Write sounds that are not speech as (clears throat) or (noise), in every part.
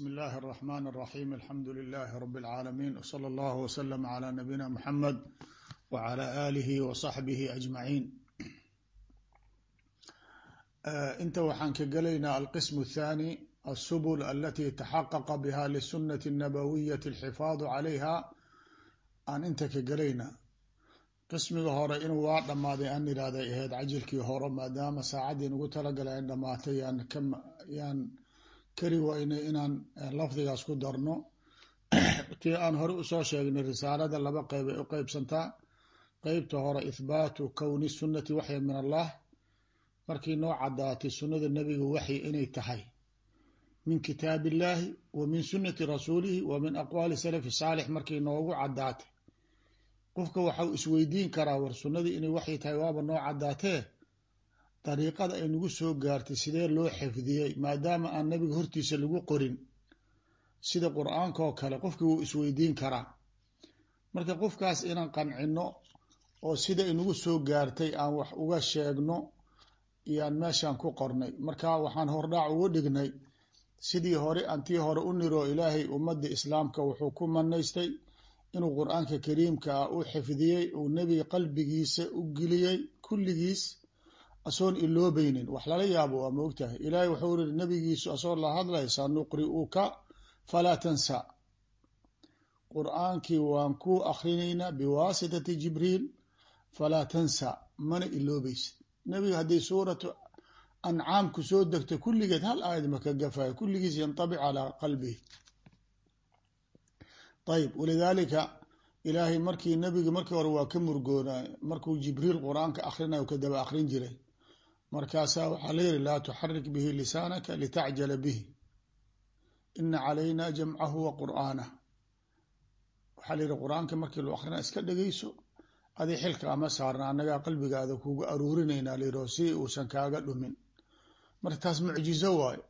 bsm اllahi الرحmn الرaحيم alxamdu لlh rb العaalمين wslى اllah وslm عlى nabiyina mxamed wعlى آlih وصaxbih أجmaعin inta waxaan ka gelaynaa alqism الthاني الsbل alati تxaqqa bha lلsunaة الnabawiyaة الxifاad عalayha aan inta ka gelaynaa qismiga hore inuu waa dhamaaday an irahday aheyd cajilkii hore maadaama saacadii nugu talagalay an dhamaatay yaan kari waynay inaan lafdigaas ku darno. (clears throat) Tii aan hore u soo sheegnay risaalada laba qeyb ay u qeybsantaa qeybta hore ithbaatu kowni sunnati waxyan min allah. Markii noo cadaatay sunnada nebiga waxyi inay tahay. Min kitaab illaahi wa min sunnati rasuulihi wa min aqwaali salafi saalix markii noogu cadaatay qofka waxau isweydiin karaa war sunnadii inay waxyi tahay waaba noo cadaatee dariiqada ay nagu soo gaartay sidee loo xifdiyey maadaama aan nabiga hortiisa lagu qorin sida qur'aanka oo kale qofkii wuu isweydiin karaa. Marka qofkaas inaan qancino oo sida inagu soo gaartay aan wax uga sheegno iyaan meeshan ku qornay marka waxaan hordhaac ugu dhignay sidii hore antii hore u niro ilaahay ummadda islaamka wuxuu ku manaystay inuu qur'aanka kariimka ah u xifdiyey uu nebiga qalbigiisa u geliyey kulligiis asoon iloobeynin wax lala yaabo waa moogtahay ilaahay wuxuu iri nabigiisu asoo la hadlay sanuqri'uka falaa tansa. Qur'aankii waan ku akrinaynaa biwaasitati jibriil falaa tansa. Mana iloobeysid nebiga haddii suuratu ancaam ku soo degto kulligeed hal aayad maka gafayo kulligiis yantabic calaa qalbihi. Ayb walidaalika ilaahay markii nebiga markii hore waa ka murgoonay markuu jibriil qur'aanka akrinayo ka daba akrin jiray markaasaa waxaa la yihi laa tuxarik bihi lisaanaka litacjala bihi. Ina calayna jamcahu wa qur'aanah waxaa la yihi qur'aanka markii loo akrina iska dhegeyso adi xilka ama saarna annagaa qalbigaada kuga aruurinaynaa. Layidhaho si uusan kaaga dhumin. Marka taas mucjizo waayo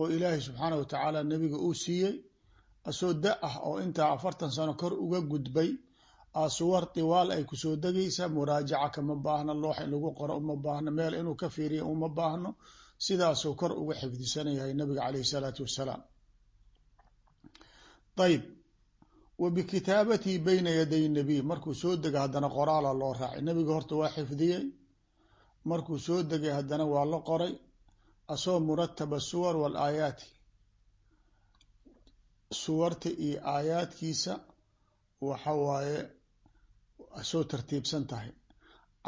oo ilaahay subxaanah watacaala nebiga uu siiyey asoo da ah oo intaa afartan sano kor uga gudbay suwar tiwaal ay ku soo degaysaa muraajaca kama baahno loox in lagu qoro uma baahno meel inuu ka fiiriya uma baahno. Sidaasuu kor uga xifdisanayahay nabiga caleyh isalaatu wassalaam ayb wa bikitaabatii bayna yaday nabiy markuu soo degay haddana qoraala loo raacay. Nebiga horta waa xifdiyey. Markuu soo degay haddana waa la qoray. Asoo murataba suwar walaayaati suwarta iyo aayaadkiisa waxa waaye soo tartiibsan tahay.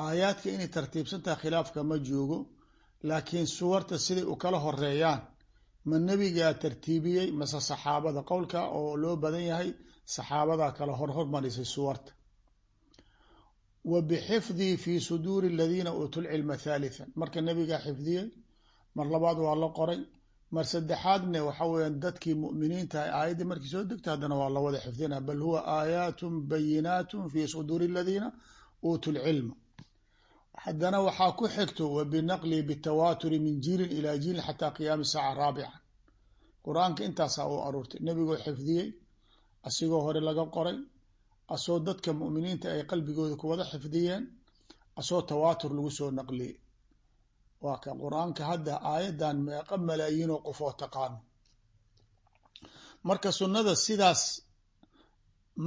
Aayaadka inay tartiibsan tahay khilaafka ma joogo laakiin suwarta siday u kala horeeyaan ma nebigaa tartiibiyey mase saxaabada qowlka oo loo badan yahay saxaabadaa kala horhormarisay suwarta. Wa bixifdihi fi suduuri aladiina uutuu lcilma thalithan marka nebigaa xifdiyey mar labaad waa la qoray mar saddexaadne waxa weeyaan dadkii mu'miniinta aayaddii markii soo degta haddana waa la wada xifdina bal huwa aayaatun bayinaatun fi suduuri aladiina uutuu lcilma haddana waxaa ku xigto wa binaqli bitawaaturi min jiilin ilaa jiilin xataa qiyaami saaca raabica qur'aanka intaasaa u aruurtay. Nebigoo xifdiyey asigoo hore laga qoray asoo dadka mu'miniinta ay qalbigooda ku wada xifdiyeen asoo tawaatur lagu soo naqliyey waa ka qur'aanka hadda aayaddan meeqa malaayiinoo qofoo taqaano marka sunnada sidaas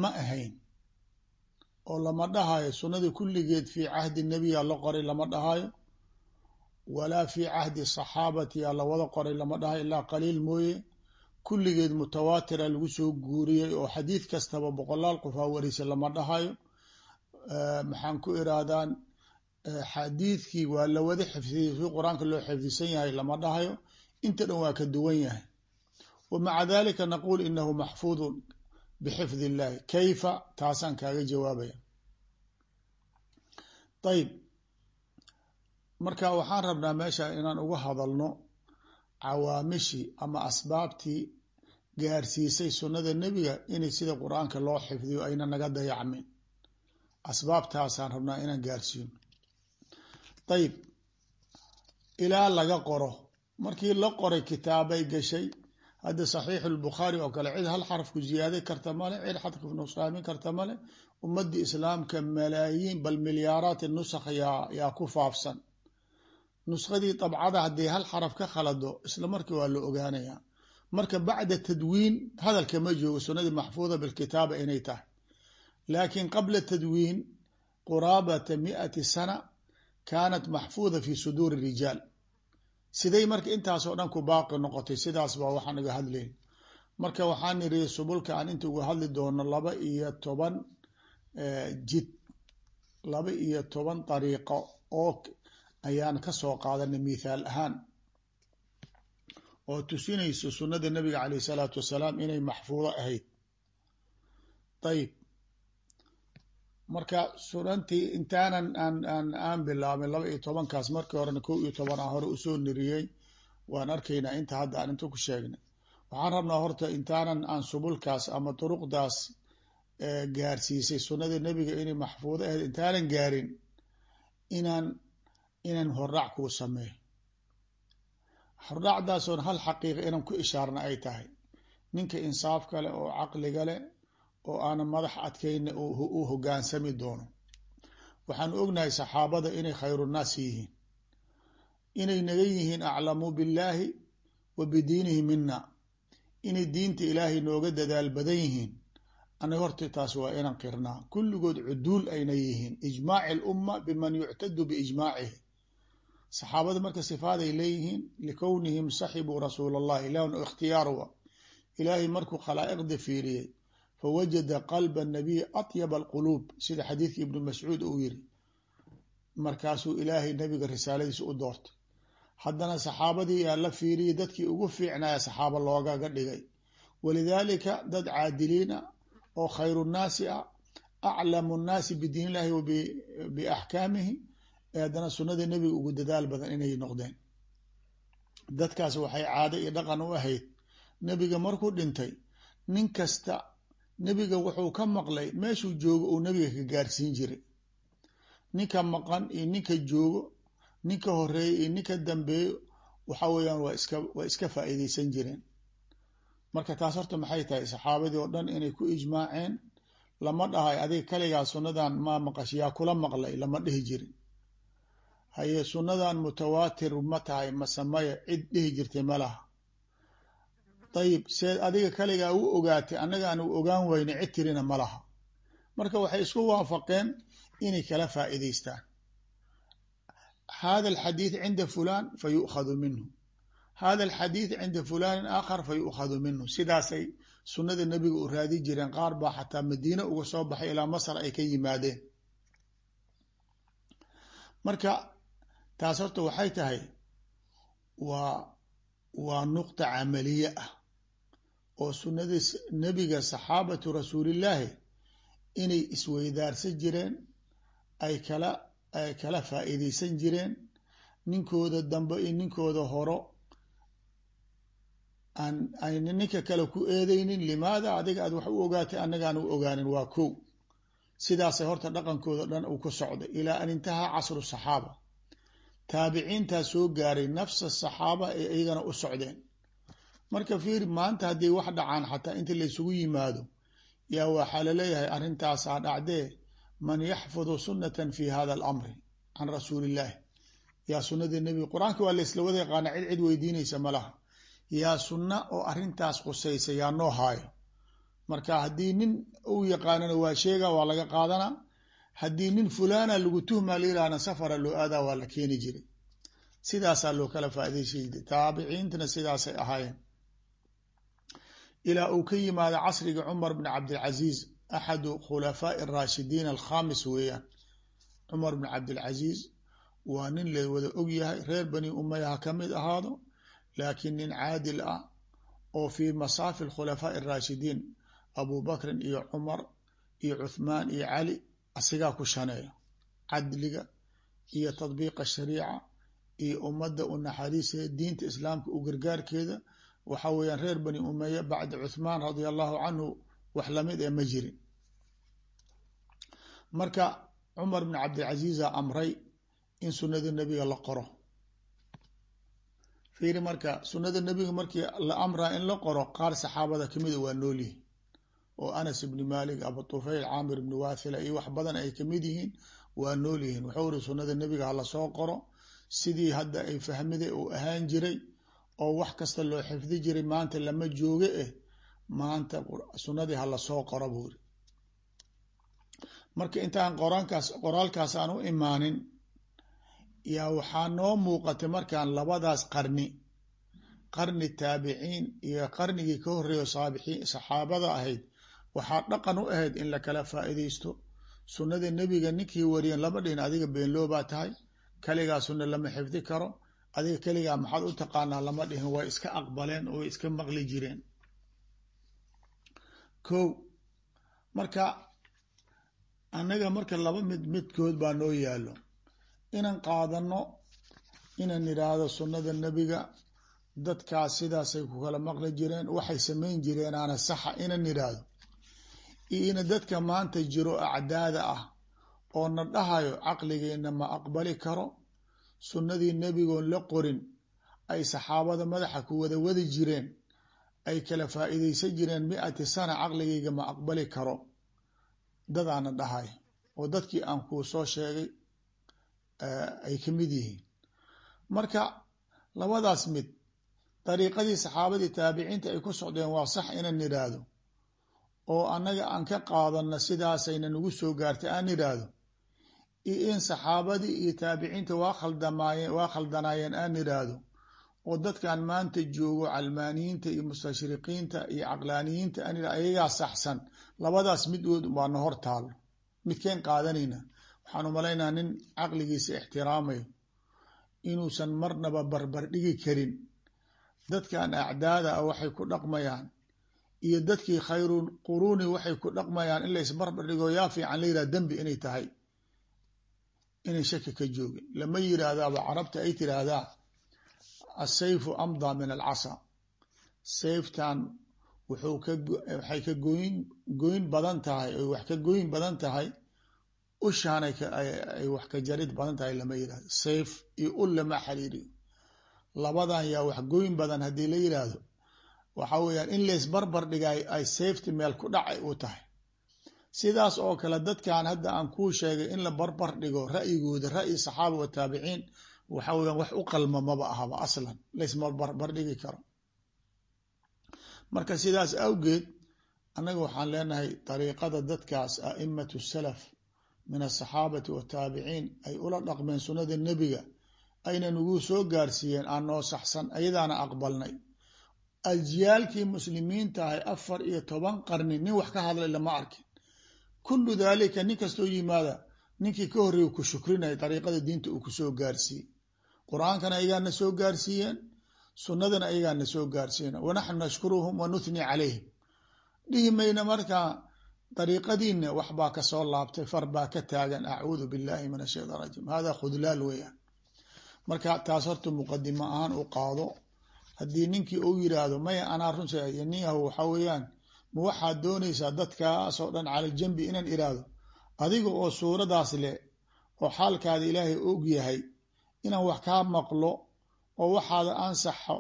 ma ahayn oo lama dhahayo sunnadii kulligeed fii cahdi nebiya la qoray lama dhahayo walaa fii cahdi saxaabatiya la wada qoray lama dhahayo ilaa qaliil mooye kulligeed mutawaatira lagu soo guuriyey oo xadiid kastaba boqolaal qofaa warisay lama dhahayo maxaan ku iraahdaan xadiidkii waa la wada xifdiyey si qur'aanka loo xifdisan yahay lama dhahayo. Inta dhan waa ka duwan yahay. Wa maca dalika naquul inahu maxfuudun bixifdi illahi kayfa? Taasaan kaaga jawaabaya. Ayib marka waxaan rabnaa meesha inaan uga hadalno cawaamishii ama asbaabtii gaarsiisay sunnada nebiga inay sida qur'aanka loo xifdiyo ayna naga dayacmin. Asbaabtaasaan rabnaa inaan gaarsiino ayib ilaa laga qoro. Markii la qoray kitaabay gashay hadda saxiixu lbukhaari oo kale cid hal xaraf ku ziyaaday karta male cid xadku nusaamin karta male ummadii islaamka malaayiin bal milyaaraati nusakh yaa ku faafsan. Nuskadii dabcada haddii hal xaraf ka khalado isla markii waa la ogaanayaa. Marka bacda tadwiin hadalka ma joogo sunadii maxfuuda bilkitaaba inay tahay. Laakin qabla tadwiin quraabata miati sana kaanat maxfuuda fi suduuri rijaal. Siday marka intaasoo dhan ku baaqi noqotay sidaas baa waxaan iga hadlayn marka waxaan iri subulka aan inta uga hadli doono laba iyo toban jid laba iyo toban dariiqo oo ayaan ka soo qaadanay mithaal ahaan. Oo tusinayso sunada nabiga caleyh salaatu wasalaam inay maxfuudo ahayd. Ayib marka sunantii intaanan aan aan aan bilaabin laba iyo tobankaas markii horena kow iyo toban a hore u soo niriyey waan arkaynaa inta hadda aan inta ku sheegnay. Waxaan rabnaa horta intaanan aan subulkaas ama duruqdaas gaarsiisay sunada nebiga inay maxfuudo ahayd intaanan gaarin inaan inaan hordhac kuu sameeyo. Hordhacdaasoon hal xaqiiqa inaan ku ishaarna ay tahay. Ninka insaaf kale oo caqliga leh oo aanan madax adkayna u hogaansami doono. Waxaan ognahay saxaabada inay khayrunaasi yihiin. Inay naga yihiin aclamuu billaahi wa bidiinihi mina inay diinta ilaahay nooga dadaal badan yihiin. Anaga horta taas waa inaan qirnaa. Kulligood cuduul ayna yihiin. Ijmaaci alumma biman yuctadu biijmaacihi. Saxaabada marka sifaaday leeyihiin likownihim saxibuu rasuula allah ilahn ikhtiyaaruwa ilaahay markuu khalaa'iqda fiiriyey fawajada qalba nabiy atyaba alquluub sida xadiidka ibnu mascuud uu yiri markaasuu ilaahay nabiga risaaladiisa u doortay haddana saxaabadii yaa la fiiriyey dadkii ugu fiicnaya saxaabo loogaga dhigay walidaalika dad caadiliina oo khayru nnaasi ah aclamu nnaasi bidiin illahi wa biaxkaamihi haddana sunnada nebiga ugu dadaal badan inay noqdeen dadkaas waxay caado iyo dhaqan u ahayd nebiga markuu dhintay nin kasta nebiga wuxuu ka maqlay meeshuu joogo uu nebiga ka gaarsiin jiray. Ninka maqan iyo ninka joogo ninka horreeya iyo ninka dambeeyo waxa weeyaan waa iska waa iska faa'iideysan jireen. Marka taas horta maxay tahay saxaabadii oo dhan inay ku ijmaaceen lama dhahay adiga kaligaa sunnadan maa maqash yaa kula maqlay lama dhihi jirin. Haye sunnadan mutawaatir ma tahay masamaya cid dhihi jirtay ma laha dayib seed adiga kaligaa u ogaatay annaga aan u ogaan weyne cid tirina ma laha. Marka waxay isku waafaqeen inay kala faa'iideystaan hada alxadiid cinda fulan fa yu'khadu minhu. Hada alxadiid cinda fulanin aakhar fa yu'khadu minhu. Sidaasay sunnada nebiga u raadi jireen qaar baa xataa madiine uga soo baxay ilaa masar ay ka yimaadeen. Marka taas horta waxay tahay waa waa nuqta camaliye ah oo sunnadii nebiga saxaabatu rasuulillaahi inay isweydaarsan jireen ay kala ay kala faa'iideysan jireen ninkooda dambe iyo ninkooda horo aan ayna ninka kale ku eedeynin limaada adiga aad wax u ogaatay annagaan u ogaanin waa kow. Sidaasay horta dhaqankooda dhan uu ku socday ilaa an intahaa casru saxaaba. Taabiciintaa soo gaaray nafsa saxaaba ee iyagana u socdeen marka fiir maanta hadday wax dhacaan xataa inta laysugu yimaado yaa waxaa la leeyahay arrintaasaa dhacdee man yaxfudu sunnatan fi hada alamri can rasuuli illaahi yaa sunnadii nebiga qur'aanka waa laysla wada yaqaana cid cid weydiinaysa ma laha. Yaa sunna oo arrintaas qusaysa yaa noo haayo. Marka haddii nin uu yaqaanana waa sheega waa laga qaadanaa haddii nin fulana lagu tuhmaa layihahna safara loo aadaa waa la keeni jiray. Sidaasaa loo kala faa'idaysay taabiciintana sidaasay ahaayeen ilaa uu ka yimaado casriga cumar bn cabdilcaziiz axadu khulafaa'i araashidiin alkhamis weeyaan. Cumar bn cabdilcaziiz waa nin la wada og yahay reer bani umaya ha ka mid ahaado laakiin nin caadil ah oo fii masaafi khulafaa'i araashidiin abu bakrin iyo cumar iyo cuthmaan iyo cali asigaa ku shaneeya. Cadliga iyo tadbiiqa shariica iyo ummadda u naxariiseeda diinta islaamka u gargaarkeeda waxa weeyaan reer bani umeya bacda cuthmaan radia allahu canhu wax la mid ee ma jirin. Marka cumar bn cabdilcaziiza amray in sunnada nebiga la qoro. Fiiri marka sunnada nebiga markii la amraa in la qoro qaar saxaabada kamida waa noolyihin oo anas ibni malik abu tufayl caamir ibni wathila iyo wax badan ay ka mid yihiin waa nool yihiin. Wuxuu iri sunnada nebiga hala soo qoro. Sidii hadda ay fahmida uu ahaan jiray oo wax kasta loo xifdi jiray maanta lama jooge eh maanta sunnadii hala soo qoro buuri marka intaan qoraankaas qoraalkaas aan u imaanin yaa waxaa noo muuqatay markaan labadaas qarni qarni taabiciin iyo qarnigii ka horreeyo saxaabada ahayd waxaa dhaqan u ahayd in la kala faa'iidaysto. Sunnada nebiga ninkii wariyan lama dhihin adiga beenloobaa tahay kaligaa sunna lama xifdi karo adiga keligaa maxaad u taqaanaa lama dhihin way iska aqbaleen oo way iska maqli jireen. Ko marka annaga marka laba mid midkood baa noo yaallo. Inaan qaadano inaan idhaahdo sunnada nebiga dadkaas sidaasay ku kala maqli jireen waxay samayn jireen aana saxa inaan idhaahdo iyo ina dadka maanta jiro acdaada ah oo na dhahayo caqligeenna ma aqbali karo sunnadii nebigoon la qorin ay saxaabada madaxa ku wada wadi jireen ay kala faa'iidaysan jireen mi-ati sana caqligayga ma aqbali karo. Dadaana dhahay oo dadkii aan kuu soo sheegay ay ka mid yihiin. Marka labadaas mid dariiqadii saxaabadii taabiciinta ay ku socdeen waa sax inaan nidhaahdo oo annaga aan ka qaadanno sidaasayna nagu soo gaartay aan nidhaahdo iyo in saxaabadii iyo taabiciinta waa khaldanaayeen aan nidhaahdo oo dadkan maanta joogo calmaaniyiinta iyo mustashriqiinta iyo caqlaaniyiinta aan ayagaa saxsan. Labadaas midood baana hor taalo midkeen qaadanayna. Waxaan u malaynaa nin caqligiisa ixtiraamayo. Inuusan marnaba barbar dhigi karin. Dadkan acdaada ah waxay ku dhaqmayaan. Iyo dadkii khayru quruuni waxay ku dhaqmayaan in laysbarbar dhigo. Yaa fiican la yidhaha dembi inay tahay inay shaki ka joogin. Lama yiraahdaaba carabta ay tiraahdaa asayfu amdaa min alcasa sayftan wuxuu ka waxay ka goyn goyn badan tahay ay wax ka goyn badan tahay. Ushaanay ay wax ka jarid badan tahay lama yiraahdo sayf iyo ul lama xiriiriyo. Labadan yaa wax goyn badan haddii la yiraahdo. Waxa weeyaan in laysbarbar dhigay ay sayfti meel ku dhacay u tahay sidaas oo kale dadkan hadda aan kuu sheegay in la barbar dhigo ra'yigooda ra'yi saxaaba wa taabiciin waxa weeyaan wax u qalma maba ahaba aslan. Laysma barbar dhigi karo. Marka sidaas awgeed annaga waxaan leenahay dariiqada dadkaas a'imatu salaf min asaxaabati wataabiciin ay ula dhaqmeen sunnada nebiga ayna nagu soo gaarsiiyeen aan noo saxsan ayadaana aqbalnay. Aljiyaalkii muslimiinta ahay afar iyo toban qarni nin wax ka hadlay lama arkin kullu daalika nin kastoo yimaada ninkii ka horreeya ku shukrinaya dariiqada diinta uu ku soo gaarsiiyey. Qur'aankana ayagaana soo gaarsiiyeen sunnadana ayagaana soo gaarsiiyeen. Wanaxnu nashkuruhum wa nuthni calayhim. Dhihi mayna markaa dariiqadiina waxbaa ka soo laabtay far baa ka taagan. Acuudu billahi min ashaytaan rajiim. Hada khudlaal weeyaan. Marka taas horta muqadimo ahaan u qaado. Haddii ninkii uu yiraahdo maya anaa run sheegay ninyahu waxa weeyaan ma waxaad doonaysaa dadkaasoo dhan cala jambi inaan iraahdo adiga oo suuradaas leh oo xaalkaada ilaahay og yahay inaan wax kaa maqlo oo waxaada ansaxo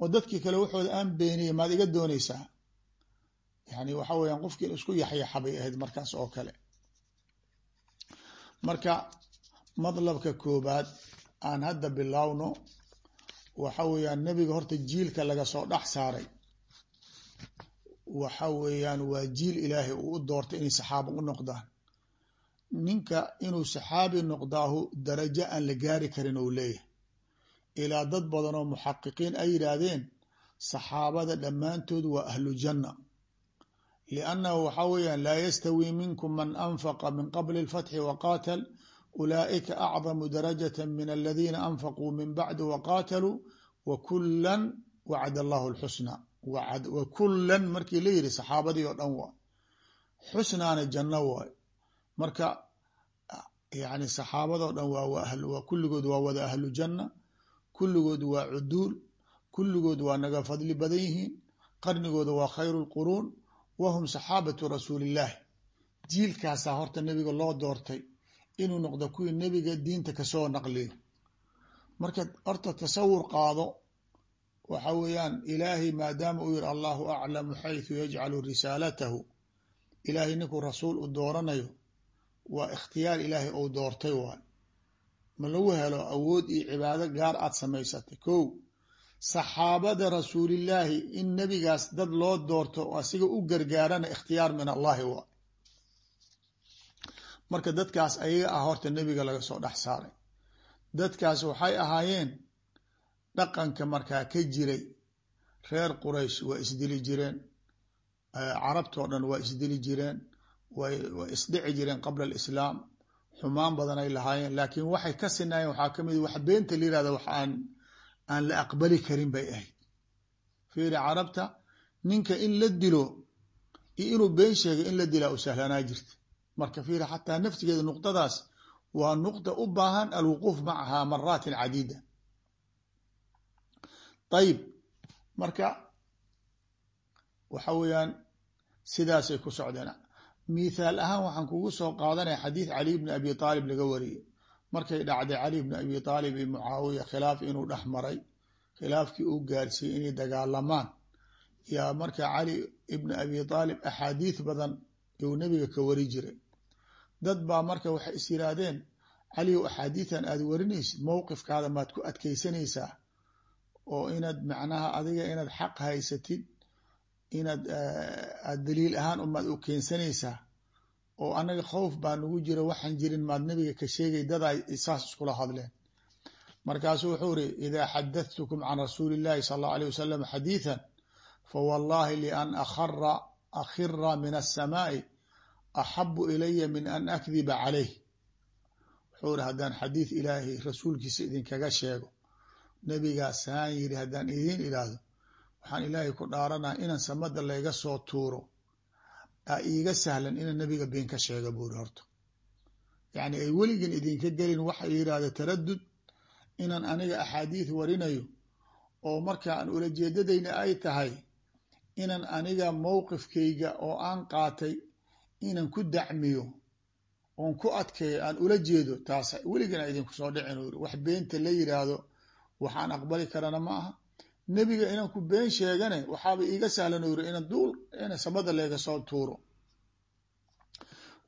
oo dadkii kale waxooda aan beeniya maad iga doonaysaa. Yani waxa weeyaan qofkii isku yaxyaxabay ahayd markaas oo kale. Marka madlabka koobaad aan hadda bilowno waxa weeyaan nebiga horta jiilka laga soo dhex saaray waxa weeyaan waa jiil ilaahay uu u doortay inay saxaaba u noqdaan. Ninka inuu saxaabi noqdaahu darajo aan la gaari karin ou leeyahay. Ilaa dad badan oo muxaqiqiin ay yidhaahdeen saxaabada dhammaantood waa ahlu janna. Liannahu waxa weeyaan laa yastawi minkum man anfaqa min qabli alfatxi waqaatal ulaa'ika acdamu darajata min aladiina anfaquu min bacdi waqaataluu wa kullan wacada allahu alxusna wa kullan markii la yidhi saxaabadii oo dhan waa. Xusnaana janno waay marka yani saxaabadoo dhan waa kulligood waa wada ahlu janna kulligood waa cuduul kulligood waa naga fadli badan yihiin qarnigooda waa khayru lquruun wahum saxaabatu rasuulillaahi. Jiilkaasaa horta nebiga loo doortay inuu noqdo kuwii nebiga diinta ka soo naqliyo marka horta tasawur qaado waxa weeyaan ilaahay maadaama uu yihi allahu aclamu xayثu yajcalu risaalatahu. Ilaahay ninkuu rasuul u dooranayo waa ikhtiyaar ilaahay ou doortay waay ma lagu helo awood iyo cibaado gaar aad samaysatay? Ko saxaabada rasuulillaahi in nebigaas dad loo doorto oo asiga u gargaarana ikhtiyaar min allahi waa. Marka dadkaas ayaga ah horta nebiga laga soo dhex saaray. Dadkaas waxay ahaayeen dhaqanka markaa ka jiray. Reer quraysh waa isdili jireen. Carabtoo dhan waa isdili jireen. Way isdhici jireen qabla alislaam. Xumaan badan ay lahaayeen. Laakiin waxay ka sinaayeen waxaa ka mid wax beenta la yirahda wax aan aan la aqbali karin bay ahayd. Fiiri carabta ninka in la dilo iyo inuu been sheegay in la dilaa u sahlanaa jirta marka fiiri xataa naftigeeda nuqdadaas waa nuqda u baahan alwuquuf macaha maraatin cadiida ayib marka waxa weeyaan sidaasay ku socdeen. Mithaal ahaan waxaan kugu soo qaadanaya xadiid cali bni abi aalib laga wariyey. Markay dhacday cali bni abi aalib iyo mucaawiya khilaaf inuu dhex maray khilaafkii uu gaarsiiyey inay dagaalamaan. Yaa marka cali ibni abi aalib axaadiid badan uu nebiga ka wari jiray. Dad baa marka waxay is yiraahdeen caliyow axaadiidan aada warinaysid mowqifkaada maad ku adkeysanaysaa oo inaad macnaha adiga inaad xaq haysatid inaad aada daliil ahaan umaad u keensanaysaa oo anaga khowf baa nagu jira waxaan jirin maad nebiga ka sheegay dad ay saas iskula hadleen markaasuu wuxuu iri idaa xadathtukum can rasuuli illahi sala allahu alيh wasalam xadiiثa fawallahi lian akhara akhira min aلsamaaءi axabu ilaya min an akdiba calayh wuxuu iri haddaan xadiid ilaahay rasuulkiisa idinkaga sheego nebigaasaan yiri haddaan idiin idhaahdo waxaan ilaahay ku dhaaranaa inaan samada layga soo tuuro. A iiga sahlan inaan nebiga been ka sheega buuri horta. Yacni ay weligin idinka gelin waxa yidhaahda taradud inaan aniga axaadiid warinayo oo markaan ulajeedadayna ay tahay inaan aniga mowqifkayga oo aan qaatay inaan ku dacmiyo oon ku adkeeyo aan ula jeedo taas weligana idinku soo dhicin wax beenta la yiraahdo waxaan aqbali karana ma aha. Nebiga inaan ku been sheegane waxaaba iiga sahlan yiri inaan duul ina samada leega soo tuuro.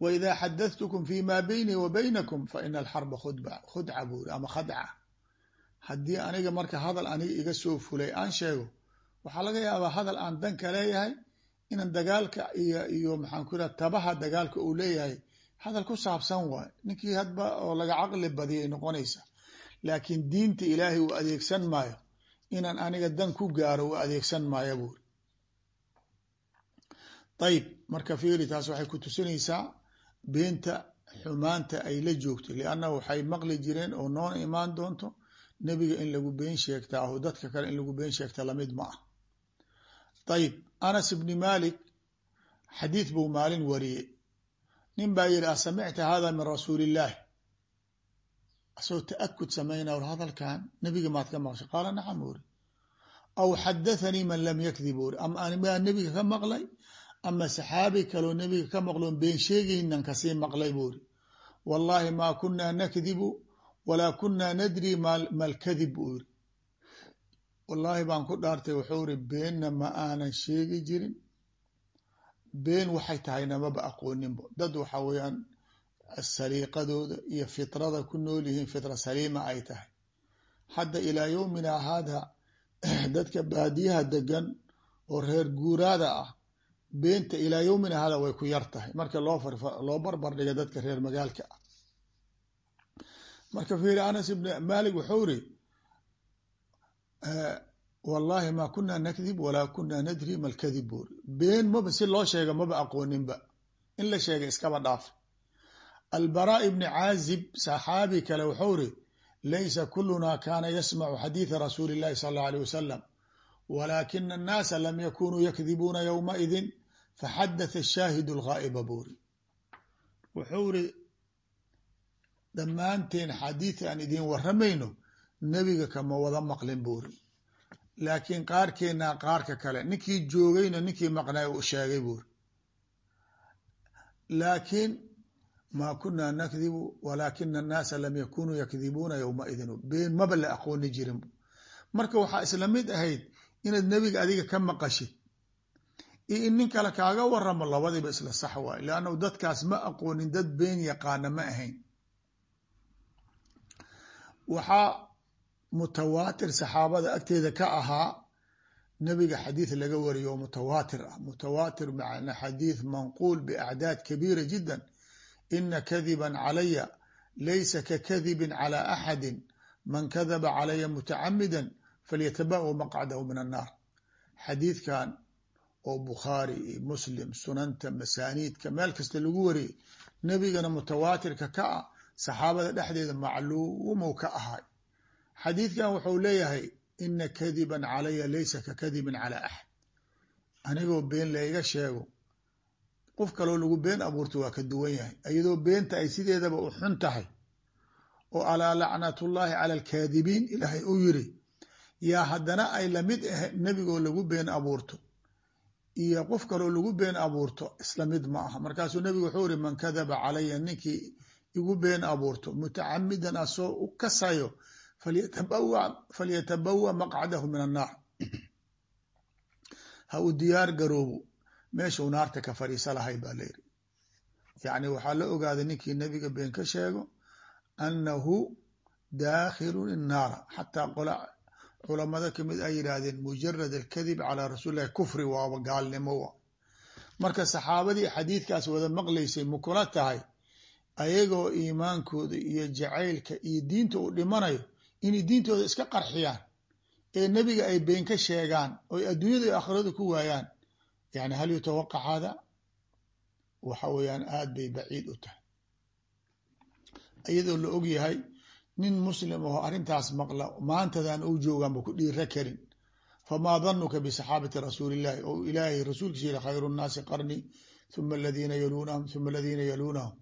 Wa idaa xadathtukum fi ma beynii wa baynakum fa ina alxarba khudba khudca buuri ama khadca. Haddii aniga marka hadal aniga iga soo fulay aan sheego waxaa laga yaabaa hadal aan danka leeyahay inaan dagaalka iyo iyo maxaan ku iraha tabaha dagaalka uu leeyahay hadal ku saabsan waay. Ninkii hadba oo laga caqli badiyay noqonaysa laakiin diinta ilaahay uu adeegsan maayo inaan aniga dan ku gaaro uu adeegsan maayo buuri ayib marka fiiri taas waxay ku tusinaysaa beenta xumaanta ay la joogto lianna waxay maqli jireen oo noona imaan doonto nebiga in lagu been sheegtaa aho dadka kale in lagu been sheegta la mid ma ah. Ayib anas ibni malik xadiid buu maalin wariyey. Nin baa yihi asamicta hada min rasuuli illaahi asagoo ta'akud sameynaa war hadalkan nebiga maad ka maqshay qaala nacam uri aw xadathanii man lam yakdib uri ama anigaa nebiga ka maqlay? Ama saxaabi kaloo nebiga ka maqloon been sheegaynan ka sii maqlay? buuri wallahi maa kunaa nakdibu walaa kunaa nadri malkadib buu iri wallaahi baan ku dhaartay wuxuu iri beenna ma aanan sheegi jirin. Been waxay tahay namaba aqooninbo dad waxa weeyaan saliiqadooda iyo fitrada ku nool yihiin fitra saliima ay tahay hadda ilaa yowmina haada dadka baadiyaha degan oo reer guuraada ah beenta ilaa yowmina haada way ku yar tahay marka loo loo barbar dhiga dadka reer magaalka ah marka fiiri anas ibn malik wuxuu iri wallahi ma kunaa nakdib walaa kunaa nadri malkadib buuri been maba si loo sheega maba aqooninba in la sheega iskaba dhaaf albaraa ibni caazib saxaabi kale wuxuu iri laysa kuluna kana yasmacu xadiida rasuuli illahi sala allau alيh wasalam walaakina annaasa lam yakunuu yakdibuuna yowmaidin faxadatha shaahidu lghaa'iba buuri wuxuu iri dhammaanteen xadiid aan idiin waramayno nebiga kama wada maqlin buuri laakiin qaarkeena qaarka kale ninkii joogayna ninkii maqnay u sheegay buuri laakiin maa kunaa nakdibu walaakina annaasa lam yakunuu yakdibuuna yowmaidin been maba la aqooni jirin marka waxaa isla mid ahayd inaad nebiga adiga ka maqashid iyo in nin kale kaaga waramo labadiiba isla sax waay leannahu dadkaas ma aqoonin dad been yaqaana ma ahayn waxaa mutawaatir saxaabada agteeda ka ahaa nebiga xadiid laga wariyo oo mutawaatir ah mutawaatir macna xadiid manquul biacdaad kabiira jiddan ina kadiba calaya laysa kakadibin calى axadi man kadaba calaya mutacamida falyatabawa maqcadahu min annaar. Xadiidkan oo bukhaari iyo muslim sunanta masaaniidka meel kasta lagu wariyey nebigana mutawaatirka ka ah saxaabada dhexdeeda macluumow ka ahay. Xadiidkan wuxuu leeyahay ina kadiban calaya laysa kakadibin calى axad. Anigoo been layga sheego qof kaloo lagu been abuurto waa ka duwan yahay. Iyadoo beenta ay sideedaba u xun tahay oo alaa lacnatullaahi cala alkaadibiin ilaahay uu yiri yaa haddana ay la mid ah nebigoo lagu been abuurto iyo qof kaloo lagu been abuurto isla mid ma aha. Markaasuu nebigu wuxuu iri man kadaba calaya ninkii igu been abuurto mutacamidan asoo u kasayo falyatabawa maqcadahu min annaar. (clears throat) Ha uu diyaar garoobo meeshuu naarta ka fadhiisa lahay baa layiri yacni waxaa la ogaaday ninkii nebiga been ka sheego annahu daakhilun innaara xataa qola culamada ka mid ay yidhaahdeen mujarad alkadib calaa rasuuli lahi kufri waaba gaalnimo wa. Marka saxaabadii xadiidkaas wada maqlaysay mukula tahay ayagoo iimaankooda iyo jacaylka iyo diinta uu dhimanayo inay diintooda iska qarxiyaan ee nebiga ay been ka sheegaan oy adduunyada iyo aakhirada ku waayaan yani hal yutawaqac hada waxa weeyaan aad bay baciid u tahay. Iyadoo la og yahay nin muslim oo arrintaas maqla maantadan u joogaanba ku dhiira karin. Famaa danuka bisaxaabati rasuuli illahi oo ilaahay rasuulkiisa yihi khayru nnaasi qarni huma aladiina yaluunahum huma aladiina yaluunahum.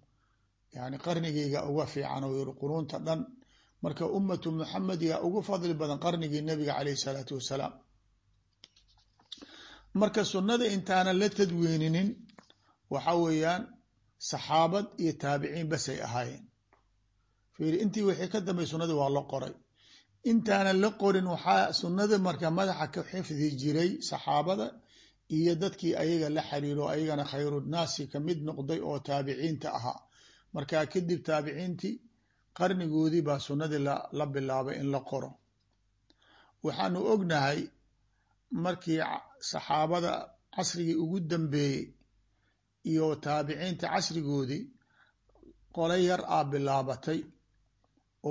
Yani qarnigayga uga fiican oo yiri quruunta dhan. Marka ummatu muxamed yaa ugu fadli badan qarnigii nabiga caleyh isalaatu wassalaam marka sunnada intaanan la tadwiininin waxa weeyaan saxaabad iyo taabiciin basay ahaayeen. Fiiri intii wixii ka dambay sunnadii waa la qoray. Intaanan la qorin waxaa sunnada marka madaxa ka xifdi jiray saxaabada iyo dadkii ayaga la xiriiro ayagana khayrunaasi ka mid noqday oo taabiciinta ahaa. Markaa kadib taabiciintii qarnigoodii baa sunnadii la bilaabay in la qoro. Waxaanu ognahay markii saxaabada casrigii ugu dambeeyey iyo taabiciinta casrigoodii qole yar aa bilaabatay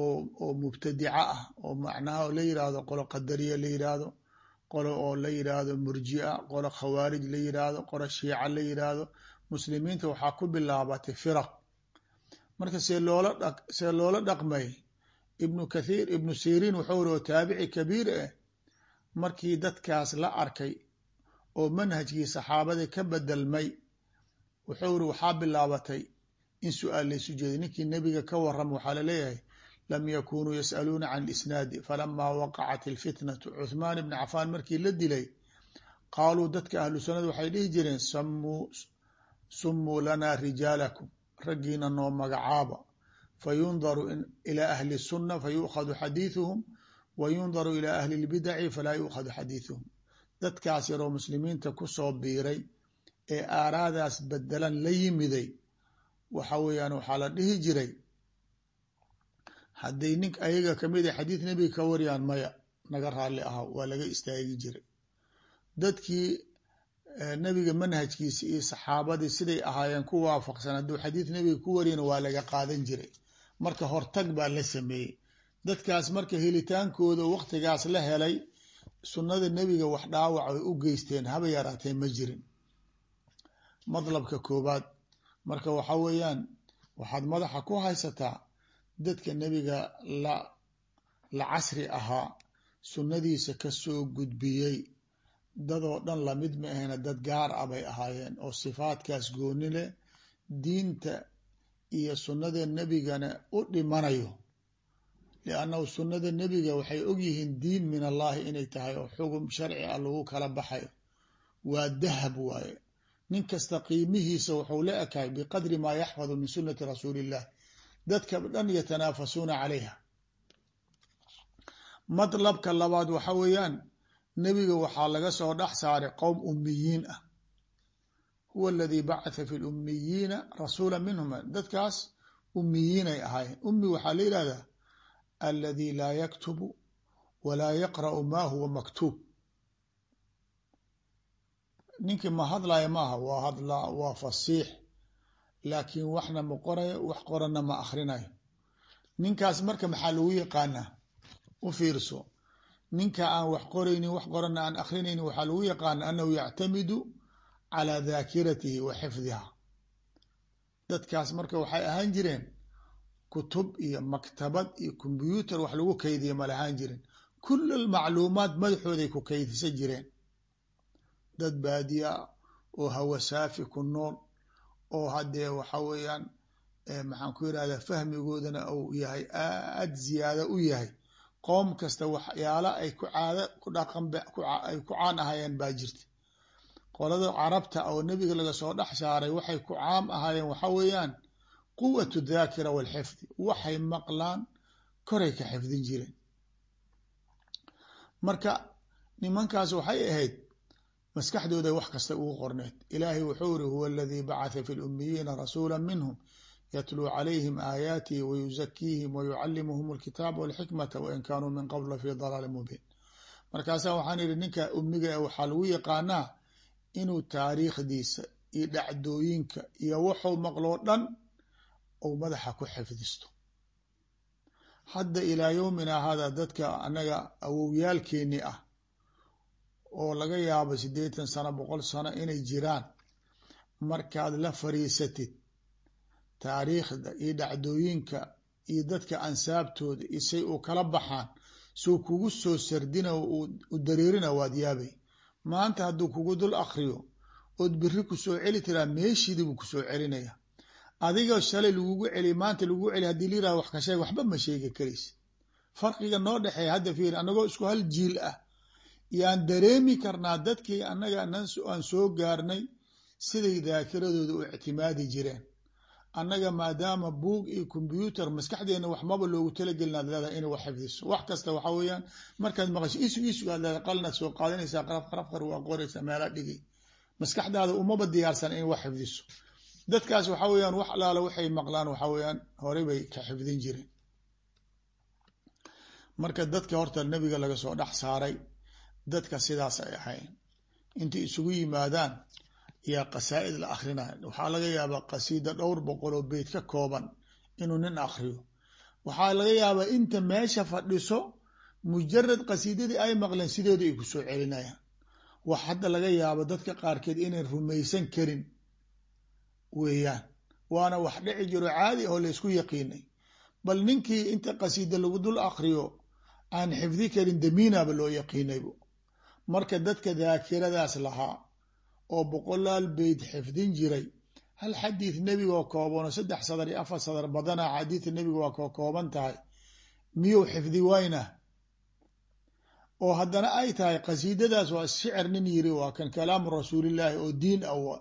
oo oo mubtadica ah oo macnaha la yiraahdo qolo qadariya la yiraahdo qolo oo la yiraahdo murjia qolo khawaarij la yiraahdo qolo shiica la yiraahdo. Muslimiinta waxaa ku bilaabatay firaq. Marka see loola dha see loola dhaqmay ibnu kathiir ibnu siriin wuxuu iri oo taabici kabiir ah markii dadkaas la arkay oo manhajkii saxaabadii ka bedelmay wuxuu iri waxaa bilaabatay in su'aal laysu jeeday. Ninkii nebiga ka warama waxaa la leeyahay lam yakunuu yas'aluuna can isnaadi falamaa waqacat ilfitnatu cuthmaan ibni cafaan markii la dilay qaaluu dadka ahlu sunnada waxay dhihi jireen samuu sumuu lanaa rijaalakum raggiina noo magacaaba. Fayundaru ilaa ahli sunna fayu'khadu xadiiduhum wa yundaru ilaa ahli lbidaci falaa yu'khadu xadiiduhum dadkaas yaroo muslimiinta ku soo biiray ee aaraadaas bedelan la yimiday waxa weeyaan waxaa la dhihi jiray hadday nink ayaga ka mid a xadiid nebiga ka wariyaan maya naga raalli ahaa waa laga istaagi jiray. Dadkii nebiga manhajkiisa iyo saxaabadii siday ahaayeen ku waafaqsan hadduu xadiid nebiga ku wariyana waa laga qaadan jiray. Marka hortag baa la sameeyey. Dadkaas marka helitaankooda waktigaas la helay sunnada nebiga wax dhaawac ay u geysteen haba yaraatee ma jirin. Madlabka koobaad marka waxa weeyaan waxaad madaxa ku haysataa dadka nebiga la la casri ahaa sunnadiisa ka soo gudbiyey dadoo dhan la mid ma ahayna dad gaar ah bay ahaayeen oo sifaadkaas gooni leh diinta iyo sunnada nebigana u dhimanayo liannahu sunnada nebiga waxay ogyihiin diin min allahi inay tahay oo xugum sharci ah lagu kala baxayo waa dahab waaye nin kasta qiimihiisa wuxuu la ekahay biqadri maa yaxfadu min sunnati rasuuli illah dadka dhan yatanaafasuuna calayha madlabka labaad waxa weeyaan nebiga waxaa laga soo dhex saaray qowm ummiyiin ah huwa aladii bacatha fi lummiyiina rasuula minhum dadkaas ummiyiinay ahaayeen ummi waxaa la yihahdaa alladii laa yaktubu walaa yaqra'u ma huwa maktuub ninkii ma hadlaya maaha waa hadlaa waa fasiix laakiin waxna ma qorayo wax qoranna ma akrinayo ninkaas marka maxaa lagu yaqaanaa u fiirso ninka aan wax qoraynin wax qoranna aan akrinaynin waxaa lagu yaqaana annahu yactamidu calaa daakiratihi wa xifdiha dadkaas marka waxay ahaan jireen kutub iyo maktabad iyo kombyuutar wax lagu kaydiya ma lahaan jirin. Kul almacluumaat madaxooday ku kaydisan jireen. Dad baadiya oo hawa saafi ku nool oo haddee waxa weeyaan maxaan ku yirahdaa fahmigoodana uu yahay aad ziyaado u yahay. Qoom kasta waxyaala ay ku caada ku dhaqan ay ku caan ahayeen baa jirta qolada carabta oo nebiga laga soo dhex saaray waxay ku caam ahaayeen waxa weeyaan quwatu daakira walxifdi waxay maqlaan koray ka xifdin jireen. Marka nimankaas waxay ahayd maskaxdooda wax kasta ugu qorneed. Ilaahay wuxuu iri huwa aladii bacatha fi lumiyiina rasuula minhum yatluu calayhim aayaatihi wayuzakiihim wayucalimuhum alkitaaba walxikmata wain kaanuu min qabl lafii dalaali mubiin. Markaasaa waxaan idhi ninka umiga waxaa lagu yaqaanaa inuu taariikhdiisa iyo dhacdooyinka iyo wuxuu maqloo dhan ou madaxa ku xifdisto. Hadda ilaa yowmina hada dadka annaga awowyaalkeeni ah oo laga yaabo siddeetan sano boqol sano inay jiraan markaad la fariisatid taariikhda iyo dhacdooyinka iyo dadka ansaabtooda iyo say u kala baxaan suu kugu soo sardina u dareerina waad yaabay. Maanta hadduu kugu dul akriyo ood biri ku soo celi tiraa meeshiidii buu ku soo celinaya adiga shalay lagugu celi maanta lagugu celi haddii layiraha wax ka sheeg waxba ma sheegi karaysa farqiga noo dhexeeya hadda fiir annagoo isku hal jiil ah yaan dareemi karnaa dadkii annaga aan soo gaarnay siday daakiradooda u ictimaadi jireen. Annaga maadaama buug iyo kombyuutar maskaxdeena waxmaba loogu talagelinaad leedahay inay wax xifdiso. Wax kasta waxa weeyaan markaad maqasho isu isu leedahay qalinaad soo qaadanaysaa qaraf waa qoraysaa meela dhigi. Maskaxdaada umaba diyaarsan in wax xifdiso dadkaas waxa weeyaan wax alaala waxay maqlaan waxa weeyaan horey bay ka xifdin jireen marka dadka horta nebiga laga soo dhex saaray dadka sidaas ay ahayn. Intay isugu yimaadaan yaa qasaa'id la akrinaya waxaa laga yaabaa qasiida dhowr boqol oo beyt ka kooban inuu nin akriyo waxaa laga yaabaa inta meesha fadhiso mujarad qasiidadii ay maqleen sideedu ay ku soo celinayaan. Wax hadda laga yaabo dadka qaarkeed inayn rumaysan karin weeyaan. Waana wax dhici jiro caadi oo laysku yaqiinay. Bal ninkii inta qasiida lagu dul akriyo aan xifdi karin damiinaba loo yaqiinaybo marka dadka daakiradaas lahaa oo boqolaal beyt xifdin jiray hal xadiid nebigoo koobanoo saddex sadar iyo afar sadar badana xadiidta nebiga waa koo kooban tahay. Miyuu xifdi wayna? Oo haddana ay tahay qasiidadaas waa shicir nin yiri waa kan kalaamu rasuulillaahi oo diin ah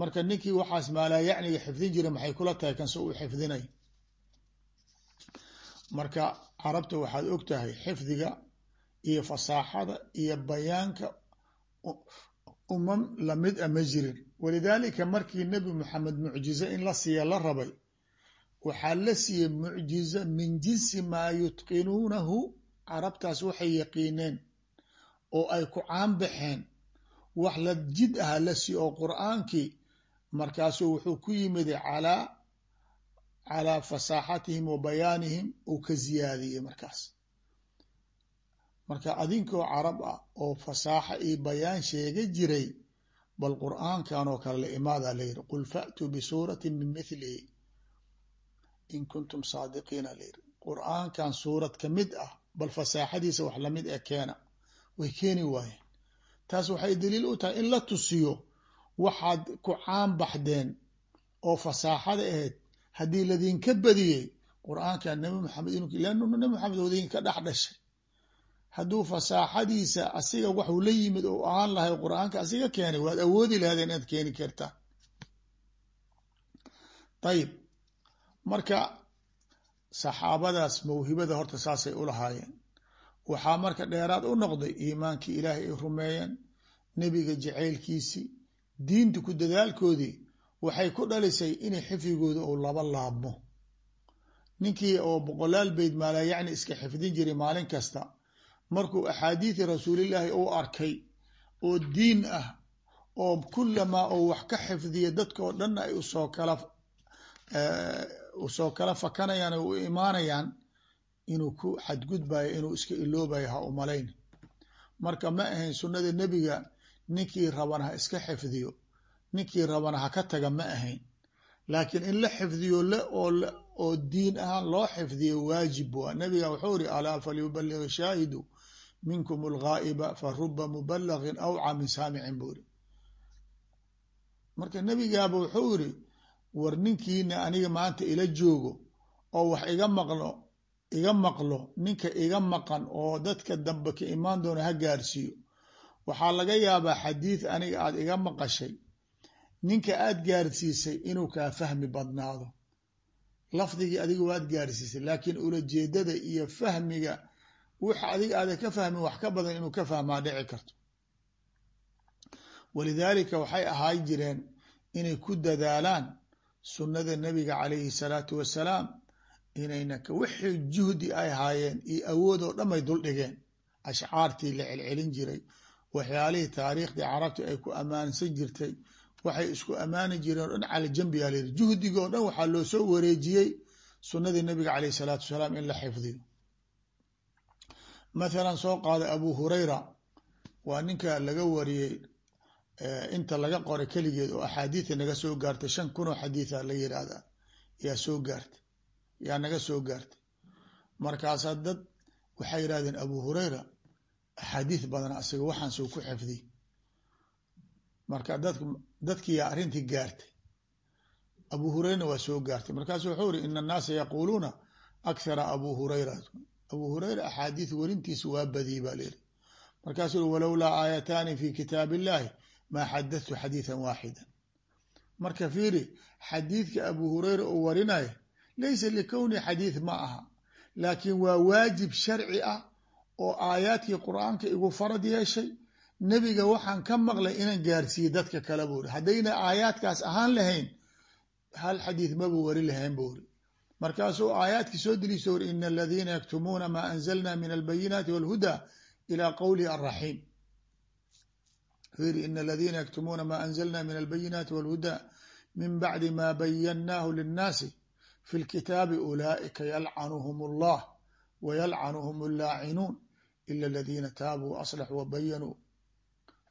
marka ninkii waxaas maalaa yacniga xifdin jiray maxay kula tahay kanse uu xifdinay? Marka carabta waxaad og tahay xifdiga iyo fasaaxada iyo bayaanka umam la mid a ma jirin. Walidaalika markii nebi moxamed mucjize in la siiya la rabay waxaa la siiyey mucjize min jinsi maa yutqinuunahu. Carabtaas waxay yaqiineen oo ay ku caan baxeen wax la jid aha la siiye oo qur'aankii markaasuu wuxuu ku yimid calaa calaa fasaaxatihim wa bayaanihim uu ka ziyaadiyey markaas. Marka adinkoo carab ah oo fasaaxa iyo bayaan sheega jiray bal qur'aankan oo kale la imaadaa la yidhi qul fa'tuu bisuuratin min mithlihi in kuntum saadiqiina la yidhi. Qur'aankan suurad ka mid ah bal fasaaxadiisa wax la mid ee keena way keeni waayeen. Taas waxay daliil u tahay in la tusiyo waxaad ku caan baxdeen oo fasaaxada ahayd haddii ladinka badiyey qur'aankan nabi maxamed inu leannu nabi maxamed odinka dhex dhashay. Hadduu fasaaxadiisa asiga waxuu la yimid oo ahaan lahay qur'aanka asiga keenay waad awoodi lahayd inaad keeni kartaa ayib marka saxaabadaas mawhibada horta saasay u lahaayeen. Waxaa marka dheeraad u noqday iimaankii ilaahay ay rumeeyeen nebiga jacaylkiisii diinta ku dadaalkoodii waxay ku dhalisay inay xifdigooda uu laba laabmo. Ninkii oo boqolaal beyd maalaa yacni iska xifdin jiray maalin kasta markuu axaadiidi rasuulillaahi uu arkay oo diin ah oo kulamaa uu wax ka xifdiya dadka oo dhanna ay u soo kala u soo kala fakanayaan o u imaanayaan inuu ku xadgudbayo inuu iska iloobayo ha umalayn marka ma ahayn sunnada nebiga ninkii rabana ha iska xifdiyo ninkii rabana ha ka taga ma ahayn. Laakiin in la xifdiyo oo diin ahaan loo xifdiyo waajib waa. Nabiga wuxuu iri alaa falyubalig shaahidu minkum alghaa'iba fa ruba mubalagin awca min saamicin buu iri marka nebigaaba wuxuu iri war ninkiina aniga maanta ila joogo oo wax iga maqlo iga maqlo ninka iga maqan oo dadka dambe ka imaan doona ha gaarsiiyo waxaa laga yaabaa xadiid aniga aada iga maqashay. Ninka aada gaarsiisay inuu kaa fahmi badnaado. Lafdigii adiga waad gaarsiisay laakiin ulajeedada iyo fahmiga wix adiga aada ka fahmin wax ka badan inuu ka fahmaa dhici karto. Walidaalika waxay ahaa jireen inay ku dadaalaan sunnada nebiga calayhi salaatu wasalaam inayna wixii juhdi ay haayeen iyo awood oo dhan ay dul dhigeen ashcaartii la celcelin jiray waxyaalihii taariikhdii carabti ay ku ammaansan jirtay. Waxay isku ammaani jireen o dhan cala jambi aa layidhi juhdiga oo dhan waxaa loo soo wareejiyey sunnadii nabiga calayh salaatu wasalaam in la xifdiyo. Mathalan soo qaada abu hurayra. Waa ninka laga wariyey inta laga qoray keligeed oo axaadiida naga soo gaartay. Shan kun oo xadiida la yiraahdaa. Yaa soo gaartay. Yaa naga soo gaartay. Markaasaa dad waxay yidhahdeen abu hurayra axaadiid badan asiga waxaan soo ku xifdiy marka dad dadkiyaa arrintii gaartay abu hurayrana waa soo gaartay. Markaasu wuxuu iri ina annaasa yaquuluuna akhara abu hurayra. Abu hurayra axaadiid werintiisa waa badiyey baa layidhi markaasuu uri walowlaa aayataani fi kitaab illahi maa xadadtu xadiidan waaxidan. Marka fiiri xadiidka abu hurayra uu warinaya laysa likowni xadiid ma aha laakiin waa waajib sharci ah oo aayaadkii qur'aanka igu farad yeeshay nebiga waxaan ka maqlay inaan gaarsiiye dadka kale buu iri haddayna aayaadkaas ahaan lahayn hal xadiid maba wari lahayn buu iri markaasuu aayaadkii soo deliisho uri ina aladiina yaktumuuna maa anzalna min albayinaati walhuda ilaa qowlihi alraxiim fiiri ina aladiina yaktumuuna maa anzalna min albayinaati walhuda min bacdi ma bayannaahu linnaasi fi lkitaabi ulaa'ika yalcanuhum allah wayalcanuhum allaacinuun ila aladiina taabuu waaslaxuu wabayanuu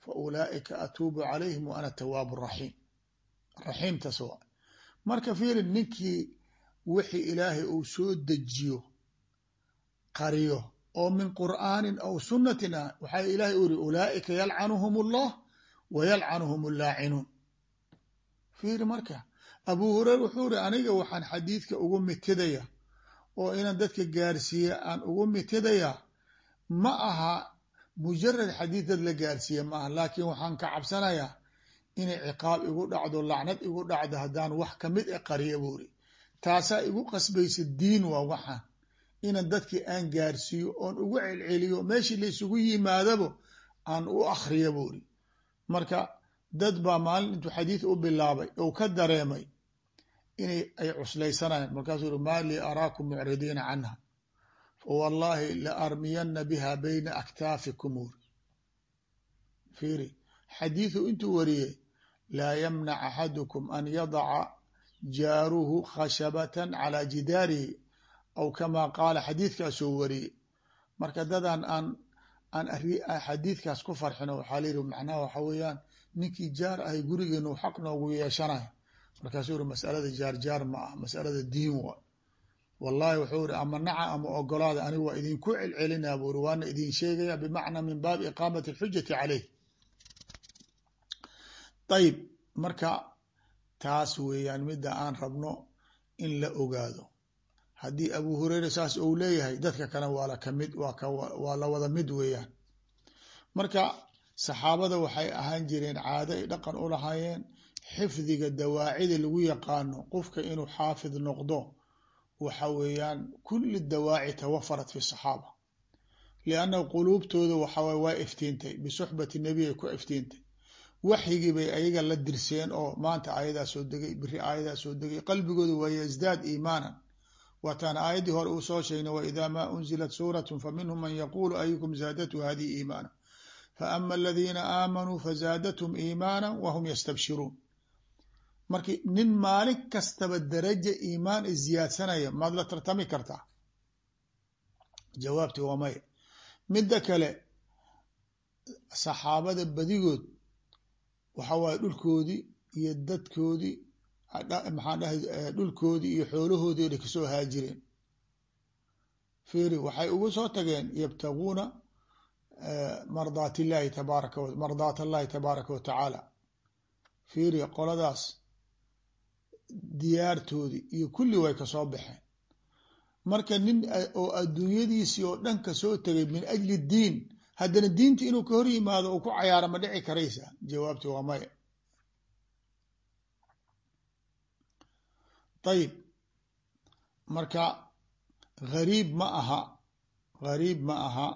fa ulaa'ika atuubu calayhim wa ana tawaabu raxiim raxiimtaas waa marka fiiri ninkii wixii ilaahay uu soo dejiyo qariyo oo min qur'aanin aw sunnatin ah waxaa ilaahay u iri ulaa'ika yalcanuhum allah wa yalcanuhum allaacinuun fiiri marka abuu hureyra wuxuu iri aniga waxaan xadiidka ugu mitidaya oo inaan dadka gaarsiiye aan ugu mitidaya ma aha mujarad xadiid dad la gaarsiiye ma aha. Laakiin waxaan ka cabsanayaa inay ciqaab igu dhacdo lacnad igu dhacdo haddaan wax ka mid e qariya buu iri taasaa igu qasbaysa diin waa waxaan. Inaan dadkii aan gaarsiiyo oon ugu celceliyo meeshii la isugu yimaadabo aan u akhriya buu iri marka dad baa maalin intuu xadiid u bilaabay ou ka dareemay inay ay cuslaysanayaan. Markaasuu uri maa lii araakum mucridiina canha fawallaahi la armiyana biha bayna aktaafikum uri fiiri xadiidu intuu wariyey laa yamnac axadukum an yadaca jaaruhu khashabatan calaa jidaarihi aw kamaa qaala xadiidkaasoo wariyey. Marka dadaan aan aan xadiidkaas ku farxino waxaa layihi macnaha waxa weeyaan ninkii jaar ahay gurigeenu xaq noogu yeeshanayo. Markaasuu uri masalada jaar jaar ma ah masalada diin wa wallahi wuxuu iri ama naca ama ogolaada anigu waa idinku celcelinaa buu iri waana idin sheegaya bimacnaa min baabi iqaamati alxujati caleyh ayib marka taas weeyaan midda aan rabno in la ogaado. Haddii abu hureyra saas ou leeyahay dadka kale waa la ka mid waa la wada mid weeyaan. Marka saxaabada waxay ahaan jireen caado ay dhaqan u lahaayeen xifdiga dawaacida lagu yaqaano qofka inuu xaafid noqdo waxa weeyaan kulli dawaaci tawafarat fi saxaaba. Lianna quluubtooda waxawaye waa iftiintay bisuxbati nebi ay ku iftiintay. Waxyigii bay ayaga la dirseen oo maanta aayadaa soo degay biri aayadaa soo degay. Qalbigooda waa yasdaad iimaanan. Waataan aayaddii hore uu soo sheegnay waidaa maa unzilat suuratu faminhum man yaquulu ayukum zaadatu hadihi iimaana. Faama aladiina aamanuu fazaadathum iimaana wahum yastabshiruun marki nin maalin kastaba daraja iimaan i ziyaadsanaya maad la tartami kartaa jawaabti waa maya midda kale saxaabada badigood waxa waaye dhulkoodii iyo dadkoodii maxaan dhahay dhulkoodii iyo xoolahoodii o dha ka soo haajireen. Fiiri waxay ugu soo tageen yabtaguuna mardaat illahi tabaaraka mardaat allahi tabaaraka wa tacaala. Fiiri qoladaas diyaartoodii iyo kulli way ka soo baxeen. Marka nin oo adduunyadiisii oo dhan ka soo tegay min ajli diin haddana diinta inuu ka hor yimaado uu ku cayaaro ma dhici karaysa? Jawaabti waa maya. Ayib marka gariib ma aha gariib ma aha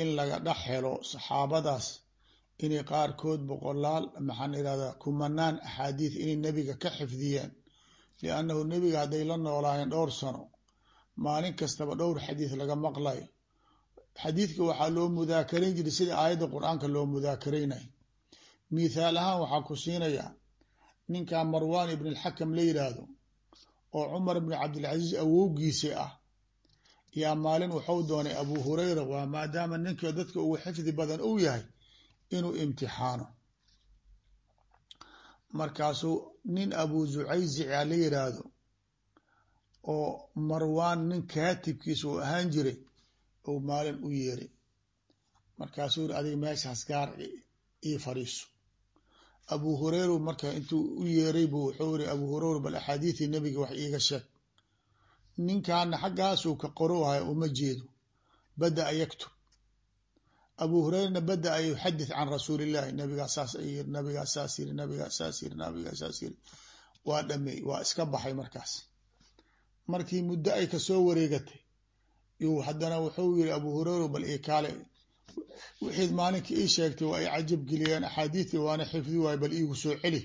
in laga dhex helo saxaabadaas inay qaarkood boqolaal maxaan irahdaa kumanaan axaadiid inay nebiga ka xifdiyeen. Liannahu nebiga hadday la noolaayeen dhowr sano maalin kastaba dhowr xadiid laga maqlayo xadiidka waxaa loo mudaakarayn jiray sida aayadda qur'aanka loo mudaakaraynayo mithaal ahaan waxaa ku siinayaa ninkaa marwan ibn alxakam la yidhaahdo oo cumar ibn cabdilcaziiz awowgiisi ah yaa maalin wuxuu doonay abu hureyra waa maadaama ninka dadka ugu xifdi badan uu yahay inuu imtixaano. Markaasuu nin abu zucayzica la yidhaahdo oo marwaan nin kaatibkiisa uu ahaan jiray ou maalin u yeeray. Markaasuu yiri adiga meeshaas gaar ii fariiso abu hureyra marka intuu u yeeray bu wuxuu yiri abu hureyra bal axaadiidii nebiga wax iiga sheeg. Ninkaana xaggaasuu ka qorowhaya uma jeedo. Bada-a yaktub abu hureyrana bada-a yuxadith can rasuuli illahi nabigaa saas yiri nabigaa saas yiri nabigaa saas yiri nabigaa saas yiri. Waa dhameey waa iska baxay markaas. Markii muddo ay ka soo wareegatay yuu haddana wuxuu yiri abu hureyra bal ii kaale. Wixiid maalinka ii sheegtay waa i cajab geliyeen axaadiidii waana xifdi waayo bal iigu soo celi.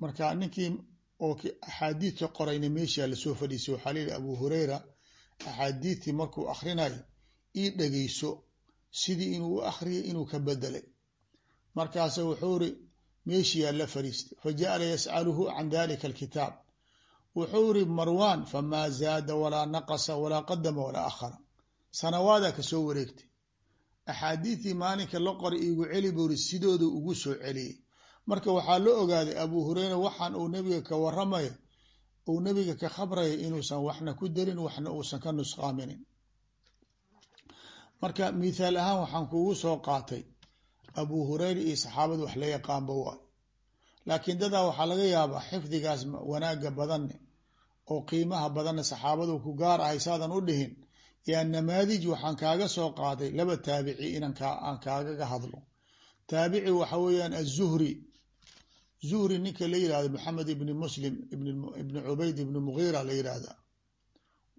Marka ninkii oo axaadiidka qorayna meeshaa la soo fadhiisay waxaa layihi abu hureyra axaadiidtii markuu akhrinayo ii dhegeyso sidii inuu u akhriyay inuu ka bedelay. Markaasa wuxuu iri meeshiyaa la fadhiistay faja'ala yas'aluhu can dalika alkitaab. Wuxuu iri marwan famaa zaada walaa naqasa walaa qadama walaa akhara. Sanawaadaa ka soo wareegtay. Axaadiidtii maalinka la qoray iigu celi buu iri sidooda ugu soo celiyey marka waxaa la ogaaday abu hureyra waxaan uu nebiga ka waramaya uu nebiga ka khabraya inuusan waxna ku darin waxna uusan ka nusqaaminin marka mithaal ahaan waxaan kugu soo qaatay abu hureyra iyo saxaabada wax la yaqaanba waayo laakiin dadaa waxaa laga yaabaa xifdigaas wanaaga badanne oo qiimaha badanna saxaabadu ku gaar ahay saadan u dhihin yaa namaadij waxaan kaaga soo qaaday laba taabici inan aan kaagaga hadlo. Taabici waxa weeyaan azuhri zuhri ninka la yihahdo maxamed ibni muslim ibni cubayd ibni mugiira la yihahda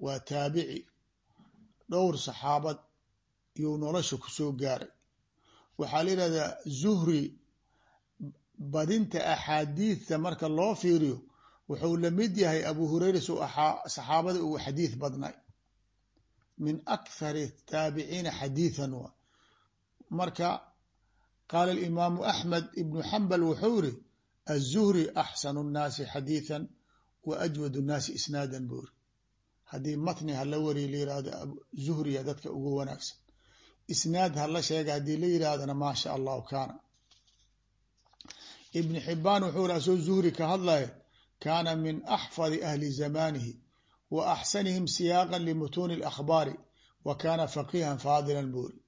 waa taabici. Dhowr saxaabad iyuu nolosha ku soo gaaray. Waxaa la yihahdaa zuhri badinta axaadiidta marka loo fiiriyo wuxuu la mid yahay abu hureyra su saxaabada ugu xadiid badnay. Min akhari taabiciina xadiidan wa marka qaala alimaamu axmed ibnu xambal wuxuu yiri azuhri axsanu nnaasi xadiidan wa ajwad nnaasi isnaadan buu iri haddii matni hala wariy la yihahdo zuhriya dadka ugu wanaagsan isnaad hala sheega haddii la yidhaahdana maa sha allahu kaana. Ibn xibaan wuxuu iri asoo zuhri ka hadlaya kaana min axfadi ahli zamanihi wa axsanihim siyaaqan limutuuni alakhbaari wa kaana faqiihan faadilan buu iri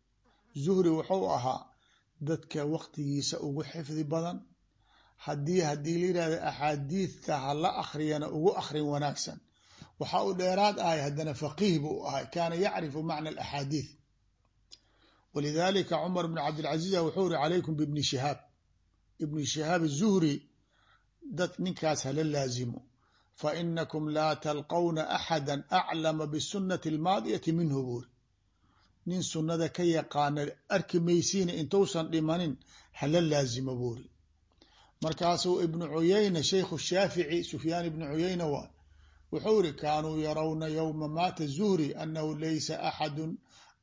zuhri wuxuu ahaa dadka waqtigiisa ugu xifdi badan. Haddii haddii la yidhahda axaadiidta hala akhriyana ugu akhrin wanaagsan. Waxa uu dheeraad ahay haddana faqiih buu ahay. Kaana yacrifu macna alaxaadiid walidalika cumar bn cabdilcaziiz wuxuu iri calaykum bibni shihaab ibni shihaab zuhri dad ninkaas hala laazimo. Fainakum laa talqawna axada aclama bisunati almaadiyati minhu buuri. Nin sunnada ka yaqaana arki maysiina intuusan dhimanin hala laazimo buuri. Markaasuu ibnu cuyayna shaykhu shaafici sufyaan ibnu cuyayna waa wuxuu iri kaanuu yarawna yowma maata zuhri anahu laysa axadu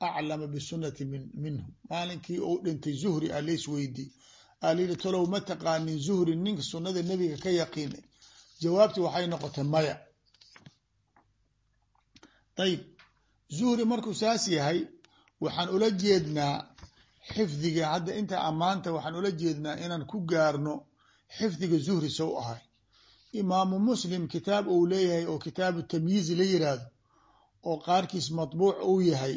aclama bisunati minhu maalinkii uu dhintay zuhri a lays weydiiy alayidhi talow ma taqaanin zuhri ninka sunada nebiga ka yaqiinay jawaabtii waxay noqotay maya ayib zuhri markuu saas yahay waxaan ula jeednaa xifdiga hadda inta ammaanta waxaan ula jeednaa inaan ku gaarno xifdiga zuhri sow ahay imaamu muslim kitaab uu leeyahay oo kitaabu tamyiizi la yiraahdo oo qaarkiis matbuuc uu yahay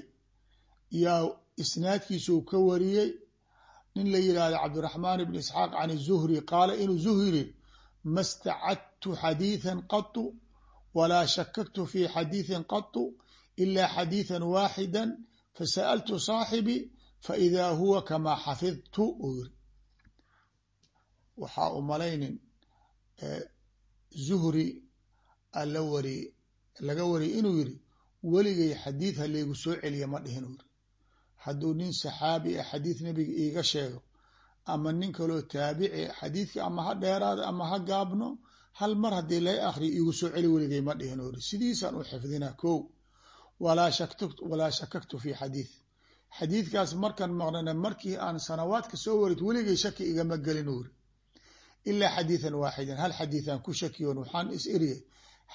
yaa isnaadkiisuu ka wariyey nin la yihahdo cabdiraxmaan ibn isxaaq can zuhri qaala inuu zuhri ma stacadtu xadiiثa qatu walaa shakaktu fi xadiiثin qatu ila xadiiثa waaxida fasa'altu saaxibii faإida huwa kamaa xafidtu uu yiri waxaa u malaynin zuhri ala wari laga wariyay inuu yiri weligay xadiid ha laygu soo celiya ma dhihin uu yiri hadduu nin saxaabi a xadiid nabiga iiga sheego ama nin kaloo taabici xadiidka ama ha dheeraada ama ha gaabno hal mar haddii lay akriyo iigu soo celi weligay ma dhihin yiri sidiisaan u xifdinaa ko walaa shakaktu fi xadiid xadiidkaas markan maqnana markii aan sanawaadka soo warid weligay shaki igama gelin uu yiri ilaa xadiiثan waaxidan hal xadiiثan ku shakiyoon waxaan is eriyay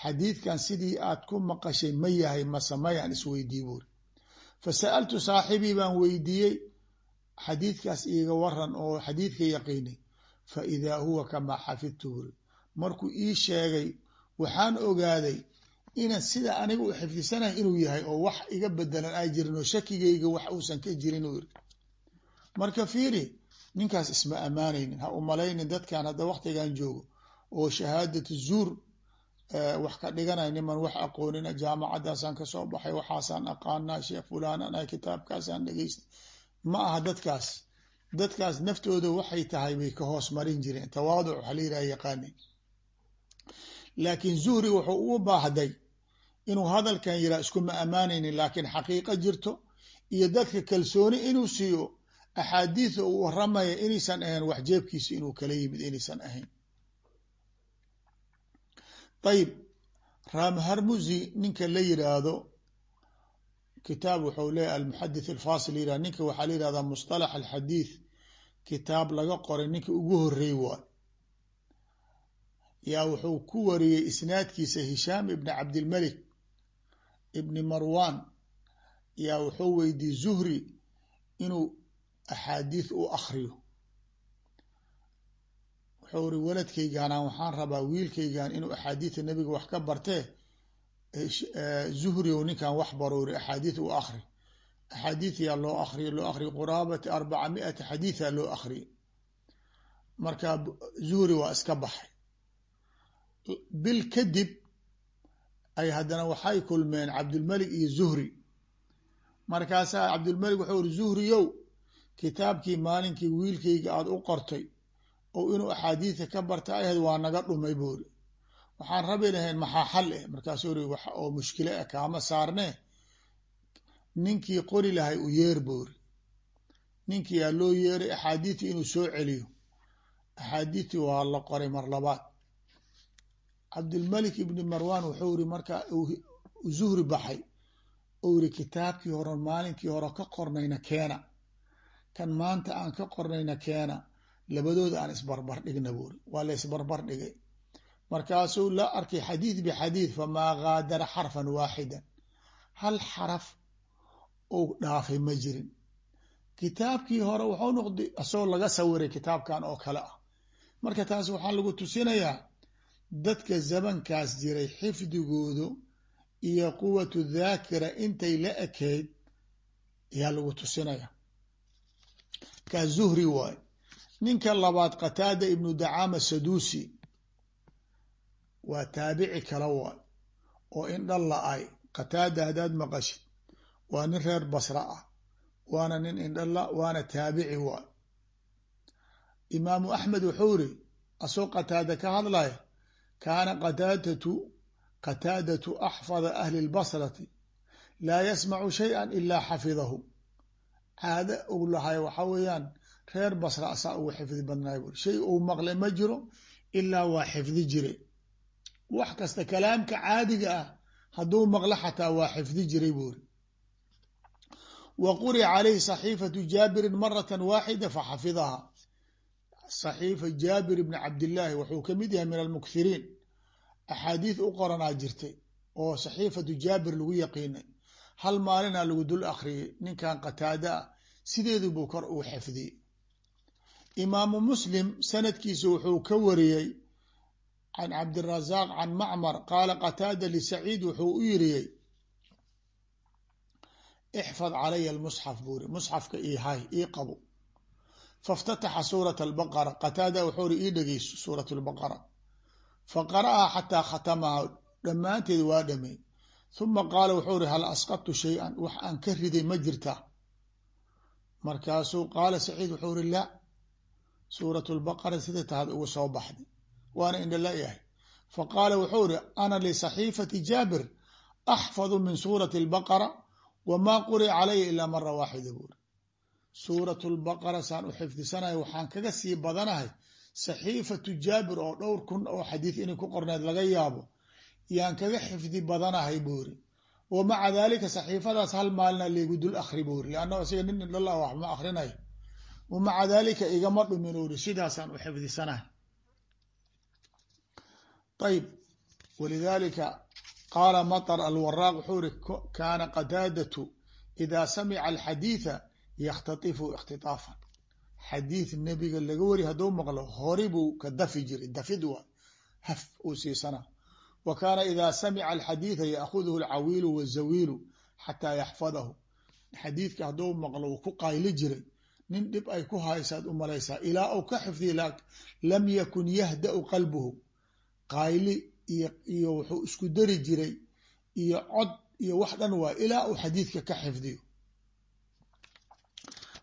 xadiidkan sidii aad ku maqashay ma yahay mase mayaan isweydii buuri fasa'altu saaxibii baan weydiiyey xadiidkaas iiga waran oo xadiidka yaqiinay faidaa huwa kamaa xafidtu buuri markuu ii sheegay waxaan ogaaday inan sida aniga u xifdisanahay inuu yahay oo wax iga bedelan ay jirin oo shakigayga wax uusan ka jirin uu yiri marka fiiri ninkaas isma ammaanaynin ha u malaynin dadkan hadda waktigan joogo oo shahaadat zuur wax ka dhiganay niman wax aqoonina jaamacadaasaan ka soo baxay waxaasaan aqaanaa sheekh fulaan a kitaabkaasaan dhegeysta ma aha dadkaas. Dadkaas naftooda waxay tahay bay ka hoos marin jireen. Tawaaduc waxa la yiraha yaqaanin laakiin zuhri wuxuu ugu baahday inuu hadalkan yiraa iskuma ammaanaynin laakiin xaqiiqo jirto iyo dadka kalsooni inuu siiyo axaadiida uu waramaya inaysan ahayn wax jeebkiisa inuu kala yimid inaysan ahayn ayib raam harmuzi ninka la yiraahdo kitaab wuxuu leeyahy almuxadith alfasil yirah ninka waxaa la yihahdaa musطalax alxadiith kitaab laga qoray ninka ugu horey waay yaa wuxuu ku wariyey isnaadkiisa hishaam ibni cabdilmalik ibni marwan yaa wuxuu weydiiyey zuhri inuu axaadiis u akriyo wuxuu iri waladkaygaana waxaan rabaa wiilkaygan inuu axaadiida nebiga wax ka bartee zuhri o ninkan wax baro iri axaadiid u akri axaadiid yaa loo akriya loo akriya quraabati arbaca miati xadiida loo akriya marka zuhri waa iska baxay. Bil kadib ay haddana waxay kulmeen cabdulmalik iyo zuhri. Markaasaa cabdulmalik wuxuu iri zuhriyow kitaabkii maalinkii wiilkayga aada u qortay oo inuu axaadiida ka barta ahayd waa naga dhumay buuri. Waxaan rabi lahayn maxaa xal eh? Markaasuu iri wax oo mushkile ah kaama saarnee ninkii qori lahay u yeer buuri. Ninkii yaa loo yeeray axaadiidtii inuu soo celiyo. Axaadiidtii waa la qoray mar labaad. Cabdilmalik ibni marwan wuxuu iri markaa zuhri baxay ou iri kitaabkii hore maalinkii hore ka qornayna keena. Kan maanta aan ka qornayna keena labadooda aan isbarbar dhigna buuri waa la isbarbar dhigay. Markaasuu la arkay xadiid bixadiid famaa gaadara xarfan waaxidan. Hal xaraf ou dhaafay ma jirin. Kitaabkii hore wuxuu noqday asagoo laga sawiray kitaabkan oo kale ah. Marka taas waxaa lagu tusinayaa dadka zamankaas jiray xifdigoodu iyo quwatu dhaakira intay la ekayd ayaa lagu tusinaya kaa zuhri waay ninka labaad qataada ibnu dacaama saduusi waa taabici kala waay oo indhan la-ay qataada haddaad maqashid waa nin reer basra ah waana nin indhala waana taabici waay imaamu axmed wuxuu iri asoo qataada ka hadlaya kaana qataadatu qataadatu axfada ahli lbasrati laa yasmacu shayئa ilaa xafidahu. Caado uu lahay waxaa weeyaan reer basra asaa ugu xifdi badnaay buri shay uu maqlay ma jiro ilaa waa xifdi jire wax kasta kalaamka caadiga ah hadduu maqlo xataa waa xifdi jiray buuri wa quri'a calayhi saxiifatu jaabirin marata waaxida faxafidaha saxiifa jaabir bni cabdillaahi wuxuu ka mid yahay min almukthiriin axaadiid u qoranaa jirtay oo saxiifatu jaabir lagu yaqiinay. Hal maalinaa lagu dul akhriyay ninkan qataada ah sideedu buu kor uu xifdiyey imaamu muslim sanadkiisu wuxuu ka wariyey can cabdirazaaq can macmar qaala qataada lisaciid wuxuu u yiriyey ixfad calaya almusxaf buuri musxafka ii hay ii qabo faاftataxa suurat albaqara qataada wuxuu ri ii dhegeyso suurat lbaqara faqara'aha xataa khatamaha dhammaanteed waa dhamey huma qaala wuxuu ri hal asqadtu shay-an wax aan ka riday ma jirta. Markaasuu qaala saciid wuxuu ri la suurat lbaqara sida tahad ugu soo baxday waana indhala yahay. Faqaala wuxuu ri ana lisaxiifati jaabir axfadu min suurati albaqara wamaa quri'a calaya ilaa mara waaxida buuri suurat lbaqara saan u xifdisanahay waxaan kaga sii badanahay saxiifatu jaabir oo dhowr kun oo xadiid inay ku qorneed laga yaabo yaan kaga xifdi badanahay buuri wa maca daalika saxiifadaas hal maalina laygu dul akri buuri lianna isaga nin indhala wax ma akrinay wa maca daalika igama dhumin uri sidaasaan u xifdisanahay ayb walidaalika qaala maطr alwaraaq wuxuu iri kaana qataadatu idaa samica alxadiida yakhtatifu ikhtitaafan xadiid nebiga laga wari hadduu maqlo hori buu ka dafi jiray dafid waa haf uu siisana. Wa kaana idaa samica alxadiida yaakuduhu alcawiilu wazawiilu xataa yaxfadahu. Xadiidka hadduu maqlo uu ku qayli jiray nin dhib ay ku haysaad u malaysaa ilaa uu ka xifdiya lam yakun yahda'u qalbuhu. Qayli iyo wuxuu isku dari jiray iyo cod iyo wax dhan waa ilaa uu xadiidka ka xifdiyo.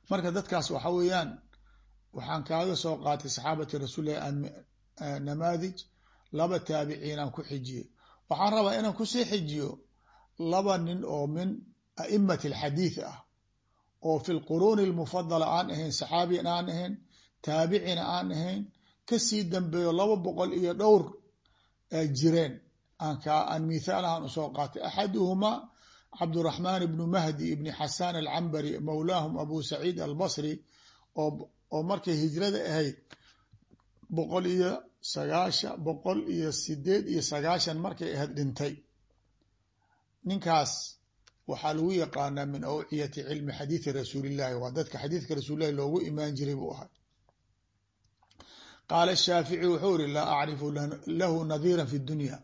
Marka dadkaas waxa weeyaan waxaan kaaga soo qaatay saxaabati rasuulilah namaadij laba taabiciinaan ku xijiyey waxaan rabaa inaan ku sii xijiyo laba nin oo min a'imati alxadiid ah oo fi lquruuni almufadala aan ahayn saxaabina aan ahayn taabicina aan ahayn ka sii dambeeyo laba boqol iyo dhowr jireen. Aan mithaal ahaan u soo qaatay. Axaduhumaa cabduraxmaan ibnu mahdi ibni xasaan alcambari mowlaahum abu saciid albasri oo markay hijrada ahayd boqol iyo sagaashan boqol iyo sideed iyo sagaashan markay ahayd dhintay. Ninkaas waxaa lagu yaqaanaa min awciyati cilmi xadiidi rasuulillahi waa dadka xadiidka rasuulillahi loogu imaan jiray buu ahay qaala shaafici wuxuu iri laa acrifu lahu nadiira fi dunya.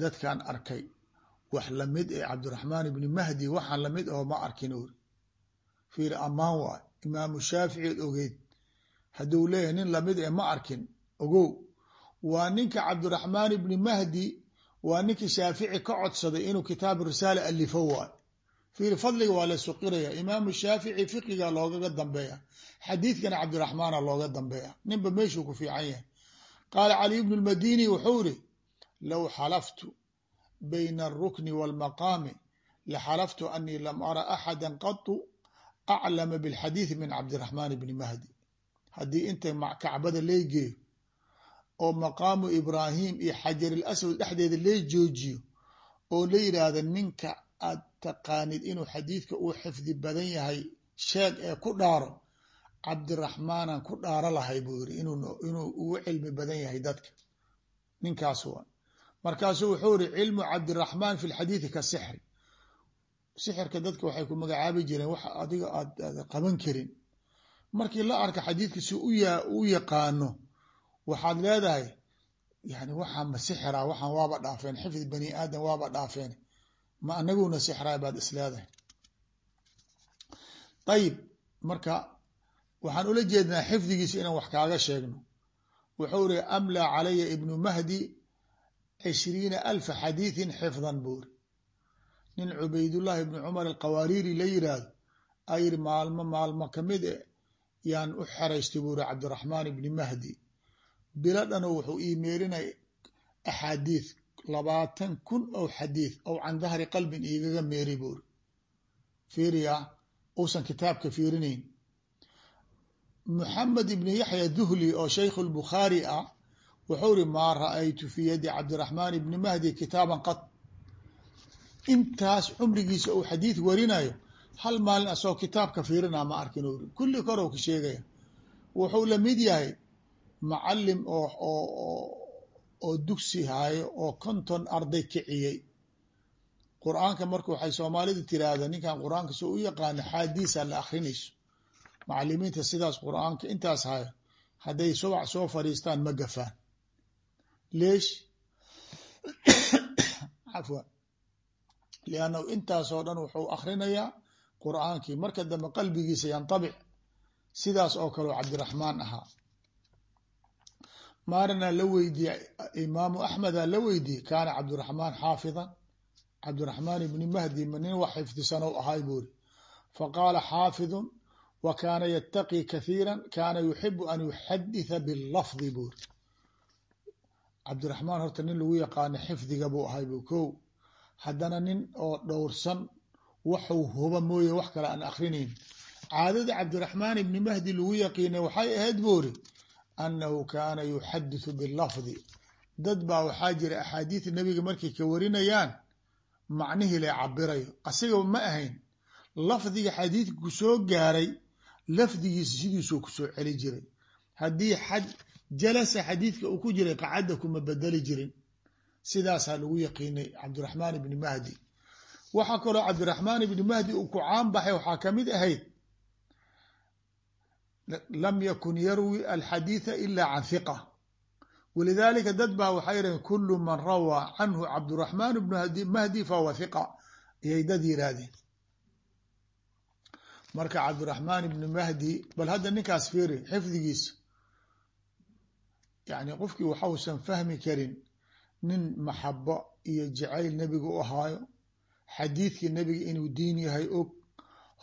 Dadkan arkay wax la mid ee cabdiraxmaan ibni mahdi waxaan la mid aho ma arkin uri fiir ammaan waay imaamu shaafici od ogeyd. Hadduu leeyahay nin la mid ee ma arkin. Ogow waa ninka cabdiraxmaan ibni mahdi waa ninkii shaafici ka codsaday inuu kitaab risaala alifo waay fiir fadliga waa la suqiraya. Imaamu shaafici fiqiga loogaga dambeeya. Xadiidkana cabdiraxmaana looga dambeeya. Ninba meeshuu ku fiican yahay. Qaala caliy bnu lmadini wuxuu iri low xalaftu bayna alrukni waalmaqaami laxalaftu anii lam ara axada qatu aclama bilxadiidi min cabdiraxmaan bni mahdi. Haddii inta kacbada lee geeyo oo maqaamu ibraahim iyo xajar dhexdeeda lee joojiyo oo la yidhaahda ninka aad taqaanid inuu xadiidka uu xifdi badan yahay sheeg ee ku dhaaro cabdiraxmaanaan ku dhaaro lahay buu yiri inuu ugu cilmi badan yahay dadka. Ninkaas waa. Markaasuu wuxuu iri cilmu cabdiraxmaan fi lxadiidi ka sixri. Sixirka dadka waxay ku magacaabi jireen wax adiga aad qaban karin. Markii la arka xadiidka si u yaqaano waxaad leedahay yani waxaan ma waxaan waaba dhaafeen xifdi bani aadam waaba dhaafeen. Ma anaguna sixraa baad is leedahay. Ayib marka waxaan ula jeednaa xifdigiisa inaan wax kaaga sheegno. Wuxuu iri amlaa calaya ibnu mahdi cishriina alfa xadiidin xifdan buuri nin cubaydullaahi ibni cumar alqawaariiri la yiraahdo ayiri maalmo maalmo ka mid e yaan u xeraystay buuri cabdiraxmaan ibni mahdi biladhano wuxuu ii meerinay axaadiid labaatan kun oo xadiid ou can dahri qalbin igaga meeri buuri fiiriya uusan kitaabka fiirinayn. Muxamed ibni yaxya duhli oo shaykhu lbukhaari ah wuxuu iri maa ra'aytu fi yadi cabdiraxmaan ibni mahdi kitaaban qad intaas cumrigiisa uu xadiid warinayo hal maalin asagoo kitaabka fiirinaa ma arkin uri. Kulli korow ka sheegaya. Wuxuu la mid yahay macalim oo oo dugsi haayo oo konton arday kiciyey. Qur'aanka marka waxay soomaalidu tiraahda ninkan qur'aanka soo u yaqaano xaadiisa la akrinayso macalimiinta sidaas qur'aanka intaas hayo hadday subax soo fadhiistaan ma gafaan. Leesh (coughs) cafwan liannahu intaasoo dhan wuxuu akrinayaa qur'aankii. Marka dambe qalbigiisa yantabic. Sidaas oo kaleo cabdiraxmaan ahaa maarina la weydiiye imaamu axmeda la weydiiyey kaana cabdiraxmaan xaafidan. Cabdiraxmaan ibni mahdi ma nin wax xifdisanow ahay buuri faqaala xaafidun wa kaana yataqii kathiira kaana yuxibu an yuxaditha bilafdi buuri cabdiraxmaan horta nin lagu yaqaano xifdiga buu ahay bu ko haddana nin oo dhowrsan waxuu huba mooye wax kale aan akrinayn caadada cabdiraxmaan ibni mahdi lagu yaqiinay waxay ahayd buuri annahu kaana yuxadithu bilafdi dad baa waxaa jira axaadiid nebiga markay ka warinayaan macnihii la cabirayo asigaba ma ahayn lafdiga xadiidka ku soo gaaray lafdigiisa sidiisuu ku soo celi jiray haddii jalasa xadiidka uu ku jiray qacadda kuma bedeli jirin sidaasaa lagu yaqiinay cabdiraxmaan ibni mahdi waxaa kaloo cabdiraxmaan ibni mahdi uu ku caan baxay waxaa ka mid ahayd lam yakun yarwi alxadiida ila can hiqa walidaalika dad baa waxay yiraheen kulu man rawaa canhu cabdiraxmaan ibnu mahdi fahuwa hiqa ayay dad yiraahdeen marka cabdiraxmaan ibni mahdi bal hadda ninkaas fiiri xifdigiisa yani qofkii waxausan fahmi karin nin maxabo iyo jacayl nebiga u ahaayo xadiidkii nebiga inuu diin yahay og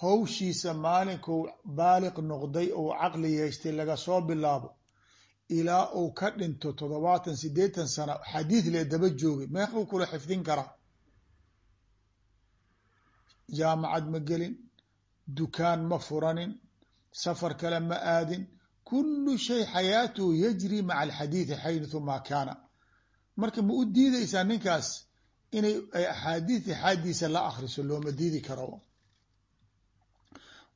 hawshiisa maalinkuu baaliq noqday ou caqli yeeshtay laga soo bilaabo ilaa uu ka dhinto toddobaatan sideetan sano xadiid lee daba joogay meequu kula xifdin karaa jaamacad ma gelin dukaan ma furanin safar kale ma aadin kullu shay xayaatuhu yajri maca alxadiidi xayثu maa kaana. Marka ma u diideysaa ninkaas inay axaadiid axaadiisa la akriso looma diidi karo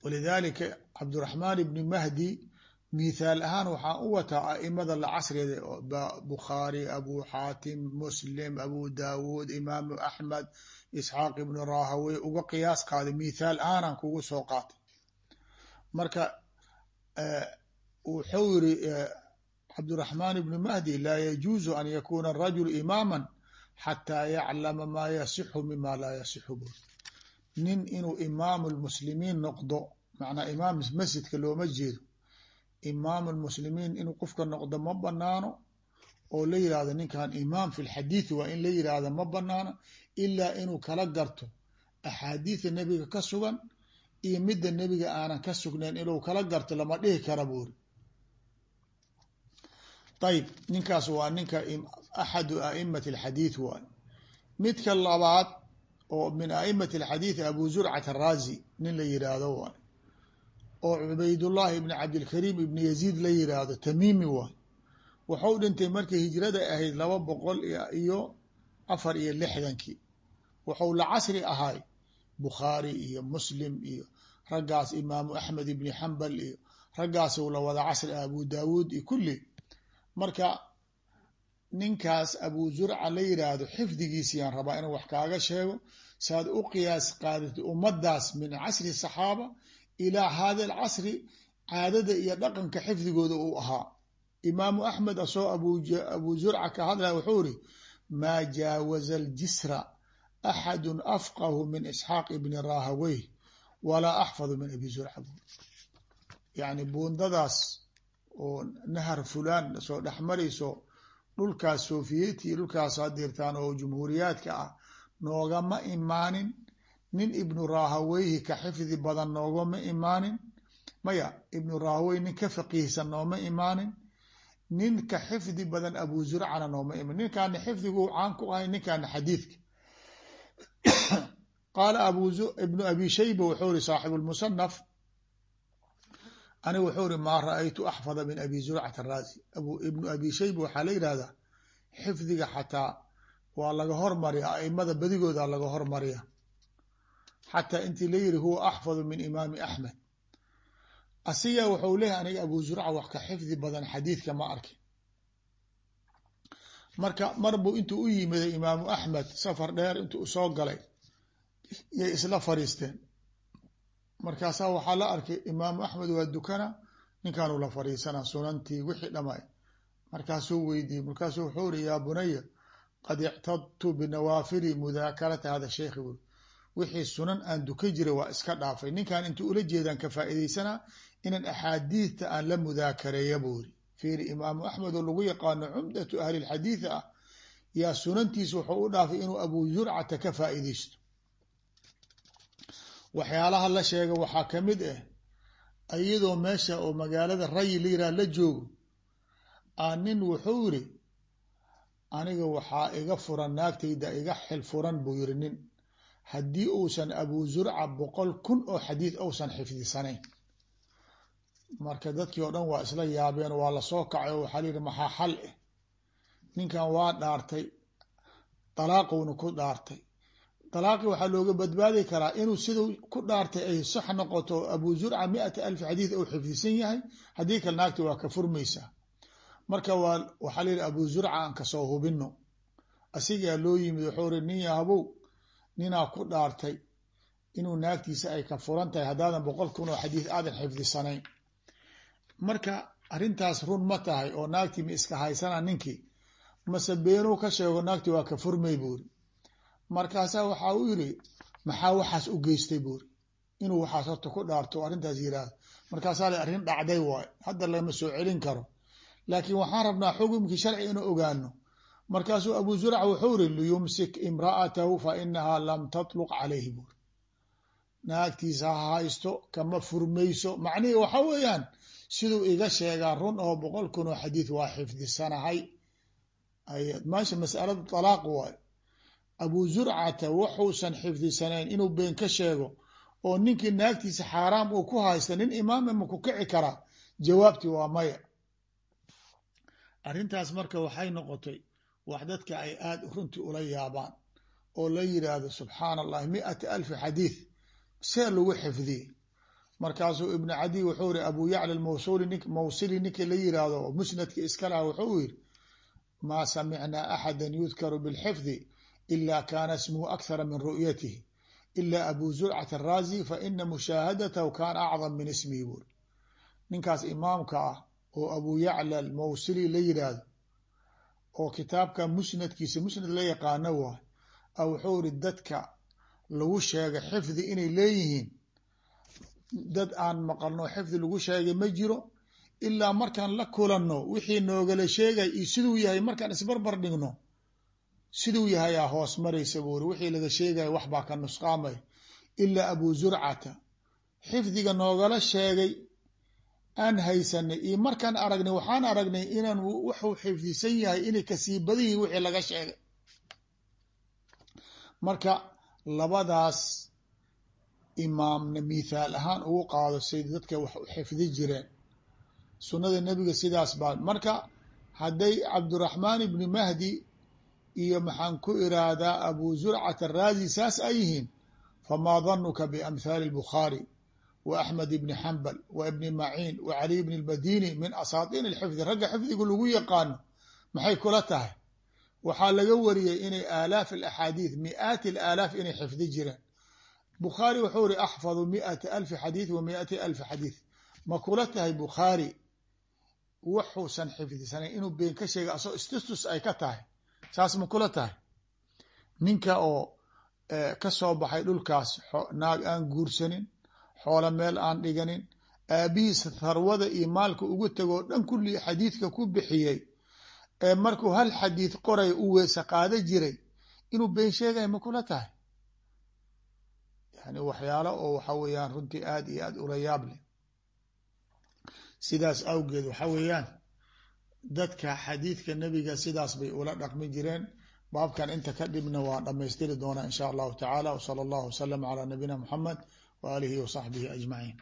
walidaalika cabdiraxmaan ibni mahdi mithaal ahaan waxaan u wataa aimada la casrigeeda bukhaari abu xaatim muslim abu daawuud imaamu axmed isxaaq ibnu rahawey uga qiyaas qaaday mithaal ahaanaan kugu soo qaatay marka wuxuu yiri cabdiraxmaan ibni mahdi laa yajuuzu an yakuna arajulu imaama xataa yaclama maa yasixu mima laa yasixu bur nin inuu imaamu lmuslimiin noqdo macnaa imaam masjidka looma jeedo. Imaamu lmuslimiin inuu qofka noqdo ma banaano oo la yihahdo ninkan imaam fi lxadiidi waa in la yihahdo ma banaano ilaa inuu kala garto axaadiida nebiga ka sugan iyo midda nebiga aanan ka sugnayn inuu kala garto lama dhihi kara buuri. Ayb ninkaas waa ninka axadu aimati alxadiid waay. Midka labaad oo min aimati alxadiid abu zurcat araazi nin la yiraahdo waay oo cubaydullahi ibni cabdilkariim ibni yaziid la yiraahdo tamiimi waay wuxuu dhintay markii hijrada ahayd laba boqol iyo afar iyo lixdankii. Wuxuu la casri ahay bukhaari iyo muslim iyo raggaas imaamu axmed ibni xambal iyo raggaasuu la wada casri ah abu daawuud iyo kulli. Marka ninkaas abu zurca la yiraahdo xifdigiisiyaan rabaa inuu wax kaaga sheego saad u qiyaas qaadati ummadaas min casri saxaaba ilaa hada alcasri caadada iyo dhaqanka xifdigooda uu ahaa. Imaamu axmed asoo abu zurca ka hadlaya wuxuu iri maa jaawaza aljisra axadu afqahu min isxaaq ibni rahawey walaa axfadu min abi zurca yani buundadaas oo nahar fulaan soo dhexmarayso dhulkaas sofiyeeti dhulkaas hadirtaan oo jumhuuriyaadka ah. Noogama imaanin. Nin ibnu rahaweyhi ka xifdi badan noogama imaanin. Maya ibnu rahawey nin ka faqiihsan nooma imaanin. Nin ka xifdi badan abu zurcana nooma iman ninkaana xifdigu caan ku ahay ninkaana xadiidka. (coughs) Qaala ibnu abi shayba wuxuu iri saaxibu lmusanaf aniga wuxuu iri maa ra'aytu axfada min abi zurcata araazi ibnu abi shayba waxaa la yidhahdaa xifdiga xataa waa laga hormariya aimada badigooda laga hormariya xataa intii la yiri huwa axfadu min imaami axmed. Asiga wuxuu leeyahay aniga abu zurca wax ka xifdi badan xadiidka ma arkin marka mar buu intuu u yimiday imaamu axmed safar dheer intuu soo galay yay isla fariisteen markaasaa waxaa la arkay imaamu axmed waa dukana ninkaanuu la fariisana sunantii wixii dhamay. Markaasuu weydiiyey markaasuu wuxuu iri yaa bunaya qad ictadtu binawaafili mudaakarata hada sheikhi. Buri wixii sunan aan duka jiray waa iska dhaafay. Ninkan intuu ula jeedaan ka faa'iidaysanaa inaan axaadiidta aan la mudaakareeya buuri fiiri imaamu axmed oo lagu yaqaano cumdatu ahli lxadiidi ah yaa sunantiisa wuxuu u dhaafay inuu abu zurcata ka faa'iidaysto waxyaalaha la sheega waxaa ka mid ah iyadoo meesha oo magaalada rayi la yiraha la joogo aa nin wuxuu yiri aniga waxaa iga furan naagtayda iga xil furan buu yiri nin. Haddii uusan abu zurca boqol kun oo xadiid uusan xifdisanayn marka dadkii oo dhan waa isla yaabeen waa la soo kacay oo waxaa layihi maxaa xal ah ninkan waa dhaartay dalaaqowna ku dhaartay dalaaqi waxaa looga badbaadi karaa inuu siduu ku dhaartay ay sax noqoto abu zurca miata alfi xadiid ou xifdisan yahay. Haddii kale naagti waa ka furmaysaa marka waxaa layihi abu zurca aan ka soo hubino asigaa loo yimid wuxuu ri nin yahabow ninaa ku dhaartay inuu naagtiisa ay ka furan tahay haddaadan boqol kun oo xadiid aadan xifdisanayn. Marka arrintaas run ma tahay oo naagtii ma iska haysana ninkii. Mase beenuu ka sheego naagtii waa ka furmay buuri markaasaa waxaa u yiri maxaa waxaas u geystay buuri? Inuu waxaas horta ku dhaarto arrintaas yiraahdo. Markaasaa la arrin dhacday waay hadda lama soo celin karo. Laakiin waxaan rabnaa xukumkii sharci inuu ogaano markaasuu abu zurca wuxuu iri liyumsik imra'atahu fa inahaa lam tatluq calayhi buuri. Naagtiisa ha haysto kama furmayso. Macnihii waxa weeyaan siduu iga sheegaa run oo boqol kun oo xadiid waa xifdisanahay. Meesha masalada talaaq waay abu zurcata wuxuusan xifdisanayn inuu been ka sheego oo ninkii naagtiisa xaaraam uu ku haysta nin imaama ma ku kici karaa? Jawaabtii waa maya. Arrintaas marka waxay noqotay wax dadka ay aada runtii ula yaabaan oo la yidhaahdo subxaana allahi miata alfi xadiid see lagu xifdiyey. Markaasuu ibnu cadi wuxuu iri abu yacla mawsuli mawsili ninkii la yiraahdo oo musnadka iska laha wuxuu yiri maa samicnaa axada yudkaru bilxifdi ila kana ismuhu akhara min ru'yatihi ila abu zurcat araazi faina mushaahadatahu kana acdam min ismihi buuri ninkaas imaamka ah oo abu yacla mawsili la yiraahdo oo kitaabka musnadkiisa musnad la yaqaano waay a wuxuu iri dadka lagu sheegay xifdi inay leeyihiin dad aan maqalno xifdi lagu sheegay ma jiro ilaa markaan la kulanno wixii noogala sheegay iyo siduu yahay markaan isbarbar dhigno siduu yahayaa hoos maraysa buuri wixii laga sheegaya wax baa ka nusqaamay. Ilaa abu zurcata. Xifdiga noogala sheegay aan haysanay iyo markaan aragnay waxaan aragnay inaan wuxuu xifdisan yahay inay ka sii badihi wixii laga sheegay. Marka labadaas imaamna mithaal ahaan ugu qaado say dadka wax u xifdi jireen. Sunnada nebiga sidaas baa marka hadday cabduraxmaan ibni mahdi iyo maxaan ku iraahdaa abu zurcat araazi saas ay yihiin famaa danuka biamhaali albukhaari wa axmed ibni xambal wa ibni maciin wa caliy bni lmadini min asaatiin alxifdi. Ragga xifdiga lagu yaqaano maxay kula tahay? Waxaa laga wariyey inay aalaaf alaxaadiid mi'aati alaalaaf inay xifdi jireen bukhaari wuxuu iri axfadu miata alfi xadiid wa miati alfi xadiid ma kula tahay bukhaari? Wuxuusan xifdisanayn inuu been ka sheegay asoo istustus ay ka tahay saas ma kula tahay? Ninka oo ka soo baxay dhulkaas naag aan guursanin xoolo meel aan dhiganin aabihiisa tharwada iyo maalka ugu tegoo dhan kulli xadiidka ku bixiyey ee markuu hal xadiid qoray u weesa qaada jiray inuu been sheegaya ma kula tahay? Yani waxyaalo oo waxa weeyaan runtii aada iyo aada ula yaab leh. Sidaas awgeed waxa weeyaan dadka xadiidka nebiga sidaas bay ula dhaqmi jireen. Baabkan inta ka dhibna waa dhamaystiri doonaa in sha allahu tacaala. Wsala allahu wasalam calaa nabiyina muxamed wa aalihi wa saxbihi ajmaciin